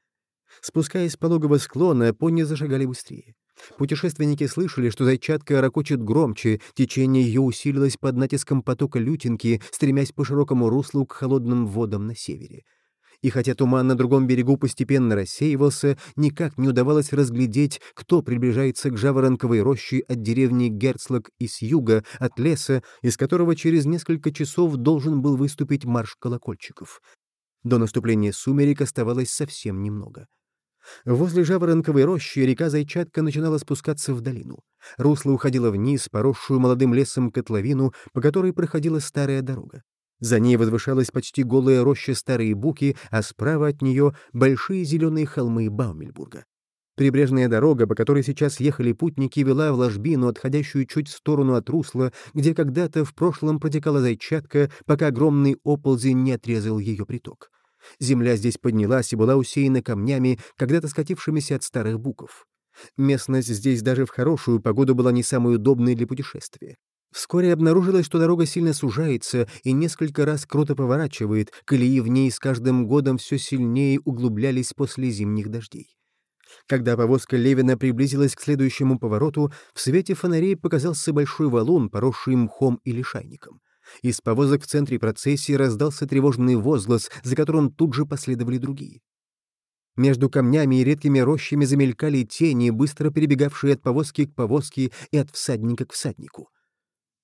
S1: Спускаясь с пологого склона, пони зашагали быстрее. Путешественники слышали, что зайчатка ракочет громче, течение ее усилилось под натиском потока лютинки, стремясь по широкому руслу к холодным водам на севере и хотя туман на другом берегу постепенно рассеивался, никак не удавалось разглядеть, кто приближается к жаворонковой роще от деревни Герцлок и с юга, от леса, из которого через несколько часов должен был выступить марш колокольчиков. До наступления сумерек оставалось совсем немного. Возле Жаворонковой рощи река Зайчатка начинала спускаться в долину. Русло уходило вниз, поросшую молодым лесом котловину, по которой проходила старая дорога. За ней возвышалась почти голая роща старой буки, а справа от нее — большие зеленые холмы Баумельбурга. Прибрежная дорога, по которой сейчас ехали путники, вела в ложбину, отходящую чуть в сторону от русла, где когда-то в прошлом протекала зайчатка, пока огромный оползень не отрезал ее приток. Земля здесь поднялась и была усеяна камнями, когда-то скатившимися от старых буков. Местность здесь даже в хорошую погоду была не самой удобной для путешествия. Вскоре обнаружилось, что дорога сильно сужается и несколько раз круто поворачивает, колеи в ней с каждым годом все сильнее углублялись после зимних дождей. Когда повозка Левина приблизилась к следующему повороту, в свете фонарей показался большой валун, поросший мхом и лишайником. Из повозок в центре процессии раздался тревожный возглас, за которым тут же последовали другие. Между камнями и редкими рощами замелькали тени, быстро перебегавшие от повозки к повозке и от всадника к всаднику.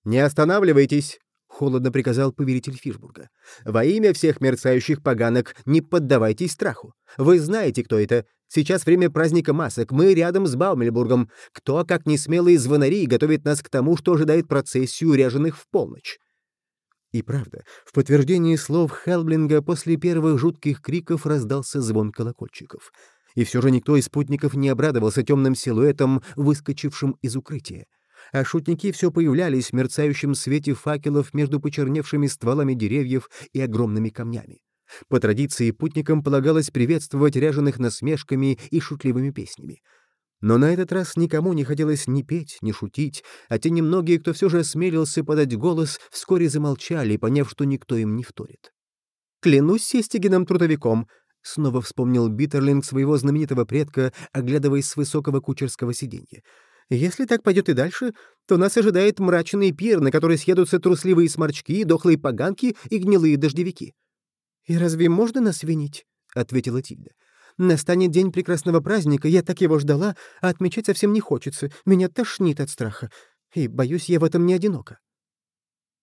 S2: «Не останавливайтесь!» — холодно приказал повелитель Фишбурга. «Во имя всех мерцающих поганок не поддавайтесь страху. Вы знаете, кто это. Сейчас время праздника масок. Мы рядом с Баумельбургом. Кто, как несмелые звонари, готовит нас к тому, что ожидает процессию ряженых в полночь?»
S1: И правда, в подтверждении слов Хелблинга после первых жутких криков раздался звон колокольчиков. И все же никто из спутников не обрадовался темным силуэтам, выскочившим из укрытия а шутники все появлялись в мерцающем свете факелов между почерневшими стволами деревьев и огромными камнями. По традиции путникам полагалось приветствовать ряженых насмешками и шутливыми песнями. Но на этот раз никому не хотелось ни петь, ни шутить, а те немногие, кто все же осмелился подать голос, вскоре замолчали, поняв, что никто им не вторит. «Клянусь сестигиным трудовиком», — снова вспомнил Биттерлинг своего знаменитого предка, оглядываясь с высокого кучерского сиденья. Если так пойдет и дальше, то нас ожидает мрачный пир, на который съедутся трусливые сморчки, дохлые поганки и гнилые дождевики. «И разве можно нас винить?» — ответила Тильда. «Настанет день прекрасного праздника, я так его ждала, а отмечать совсем не хочется. Меня тошнит от страха. И, боюсь, я в этом не одинока».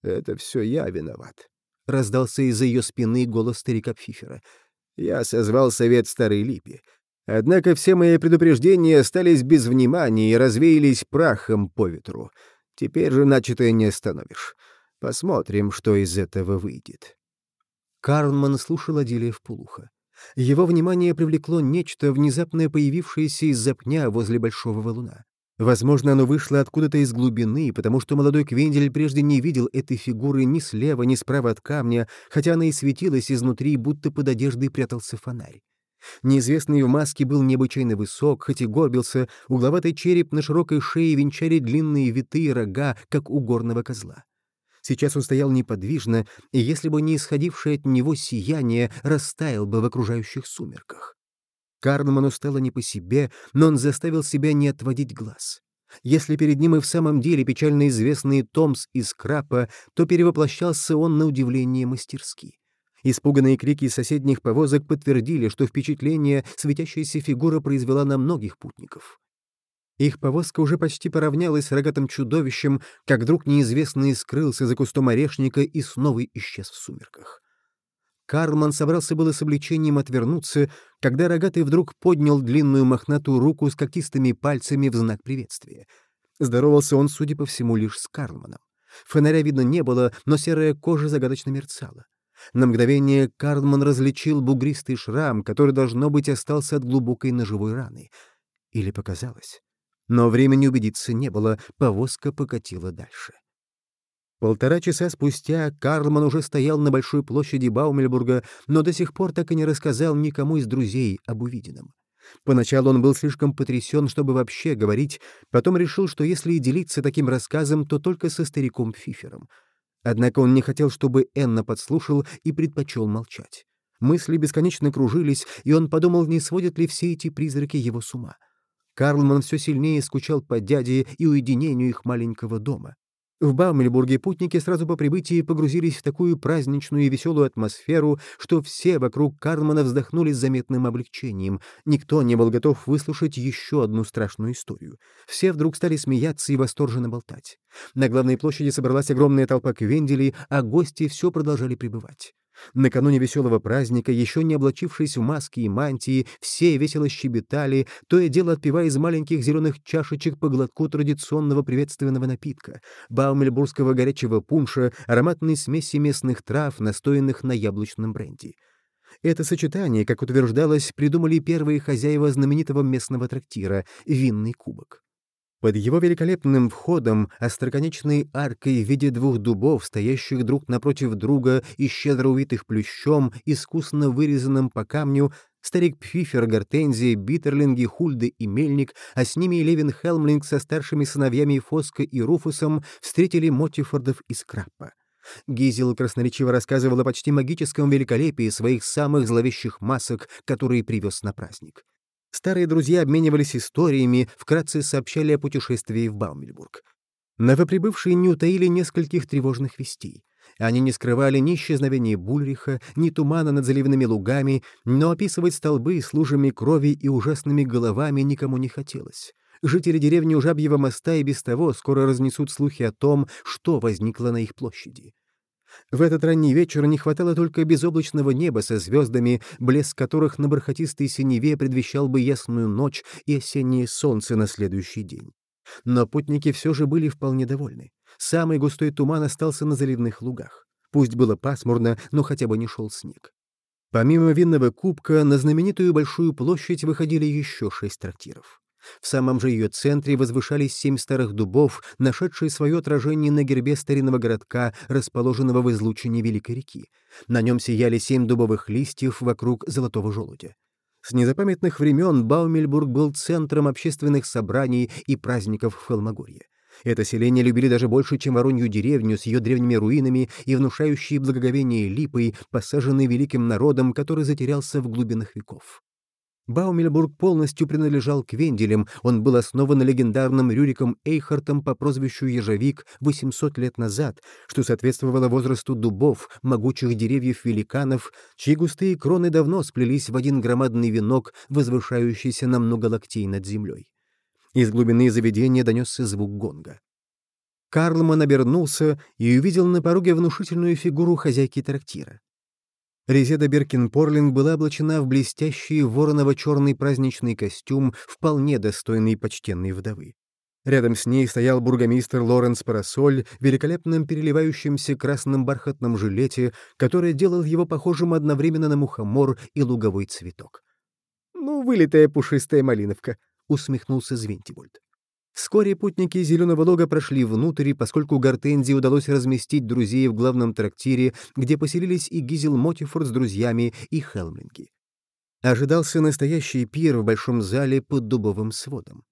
S2: «Это все я виноват», —
S1: раздался из-за ее спины голос старика Пфифера.
S2: «Я созвал совет Старой Липи. Однако все мои предупреждения остались без внимания и развеялись прахом по ветру. Теперь же начатое не остановишь. Посмотрим, что из этого выйдет».
S1: Карлман слушал Адилия в полухо. Его внимание привлекло нечто, внезапно появившееся из-за пня возле большого валуна. Возможно, оно вышло откуда-то из глубины, потому что молодой Квендель прежде не видел этой фигуры ни слева, ни справа от камня, хотя она и светилась изнутри, будто под одеждой прятался фонарь. Неизвестный в маске был необычайно высок, хоть и горбился, угловатый череп на широкой шее венчали длинные витые рога, как у горного козла. Сейчас он стоял неподвижно, и если бы не исходившее от него сияние, растаял бы в окружающих сумерках. Карнману стало не по себе, но он заставил себя не отводить глаз. Если перед ним и в самом деле печально известный Томс из Крапа, то перевоплощался он на удивление мастерски. Испуганные крики соседних повозок подтвердили, что впечатление светящаяся фигура произвела на многих путников. Их повозка уже почти поравнялась с рогатым чудовищем, как вдруг неизвестный скрылся за кустом орешника и снова исчез в сумерках. Карлман собрался было с облегчением отвернуться, когда рогатый вдруг поднял длинную мохнатую руку с когтистыми пальцами в знак приветствия. Здоровался он, судя по всему, лишь с Карлманом. Фонаря видно не было, но серая кожа загадочно мерцала. На мгновение Карлман различил бугристый шрам, который, должно быть, остался от глубокой ножевой раны. Или показалось. Но времени убедиться не было, повозка покатила дальше. Полтора часа спустя Карлман уже стоял на большой площади Баумельбурга, но до сих пор так и не рассказал никому из друзей об увиденном. Поначалу он был слишком потрясен, чтобы вообще говорить, потом решил, что если и делиться таким рассказом, то только со стариком Фифером. Однако он не хотел, чтобы Энна подслушал и предпочел молчать. Мысли бесконечно кружились, и он подумал, не сводят ли все эти призраки его с ума. Карлман все сильнее скучал по дяде и уединению их маленького дома. В Баумельбурге путники сразу по прибытии погрузились в такую праздничную и веселую атмосферу, что все вокруг Карлмана вздохнули с заметным облегчением. Никто не был готов выслушать еще одну страшную историю. Все вдруг стали смеяться и восторженно болтать. На главной площади собралась огромная толпа квенделей, а гости все продолжали пребывать. Накануне веселого праздника, еще не облачившись в маски и мантии, все весело щебетали, то и дело отпивая из маленьких зеленых чашечек по глотку традиционного приветственного напитка — баумельбургского горячего пунша, ароматной смеси местных трав, настоянных на яблочном бренди. Это сочетание, как утверждалось, придумали первые хозяева знаменитого местного трактира — винный кубок. Под его великолепным входом, остроконечной аркой в виде двух дубов, стоящих друг напротив друга и щедро увитых плющом, искусно вырезанным по камню, старик Пфифер, Гортензия, Биттерлинги, Хульды и Мельник, а с ними и Левин Хелмлинг со старшими сыновьями Фоска и Руфусом встретили Мотифордов из Краппа. Гизел красноречиво рассказывал о почти магическом великолепии своих самых зловещих масок, которые привез на праздник. Старые друзья обменивались историями, вкратце сообщали о путешествии в Баумельбург. Новоприбывшие не утаили нескольких тревожных вестей. Они не скрывали ни исчезновения Бульриха, ни тумана над заливными лугами, но описывать столбы с лужами крови и ужасными головами никому не хотелось. Жители деревни у Жабьего моста и без того скоро разнесут слухи о том, что возникло на их площади. В этот ранний вечер не хватало только безоблачного неба со звездами, блеск которых на бархатистой синеве предвещал бы ясную ночь и осеннее солнце на следующий день. Но путники все же были вполне довольны. Самый густой туман остался на заливных лугах. Пусть было пасмурно, но хотя бы не шел снег. Помимо винного кубка, на знаменитую большую площадь выходили еще шесть трактиров. В самом же ее центре возвышались семь старых дубов, нашедшие свое отражение на гербе старинного городка, расположенного в излучине Великой реки. На нем сияли семь дубовых листьев вокруг золотого желудя. С незапамятных времен Баумельбург был центром общественных собраний и праздников в. Это селение любили даже больше, чем Воронью деревню с ее древними руинами и внушающей благоговение липой, посаженной великим народом, который затерялся в глубинах веков. Баумельбург полностью принадлежал к Венделям, он был основан легендарным Рюриком Эйхартом по прозвищу Ежовик 800 лет назад, что соответствовало возрасту дубов, могучих деревьев-великанов, чьи густые кроны давно сплелись в один громадный венок, возвышающийся на много локтей над землей. Из глубины заведения донесся звук гонга. Карлман обернулся и увидел на пороге внушительную фигуру хозяйки трактира. Резеда Беркин-Порлин была облачена в блестящий вороново-черный праздничный костюм, вполне достойный почтенной вдовы. Рядом с ней стоял бургомистр Лоренс Парасоль в великолепном переливающемся красном бархатном жилете, который делал его похожим одновременно на мухомор и луговой цветок.
S3: «Ну, вылитая пушистая малиновка», — усмехнулся Звентибольд.
S1: Вскоре путники Зеленого Лога прошли внутрь, поскольку Гортензии удалось разместить друзей в главном трактире, где поселились и Гизел Мотифорд с друзьями, и Хелмлинги. Ожидался настоящий пир в большом зале под дубовым сводом.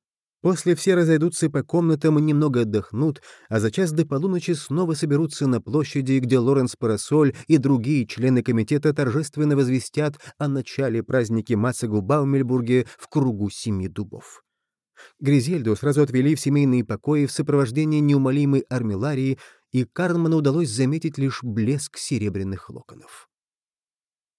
S1: После все разойдутся по комнатам и немного отдохнут, а за час до полуночи снова соберутся на площади, где Лоренс Парасоль и другие члены комитета торжественно возвестят о начале праздники Мацагу Баумельбурге в кругу семи дубов. Гризельду сразу отвели в семейные покои в сопровождении неумолимой армиларии, и Карнману удалось заметить лишь блеск серебряных локонов.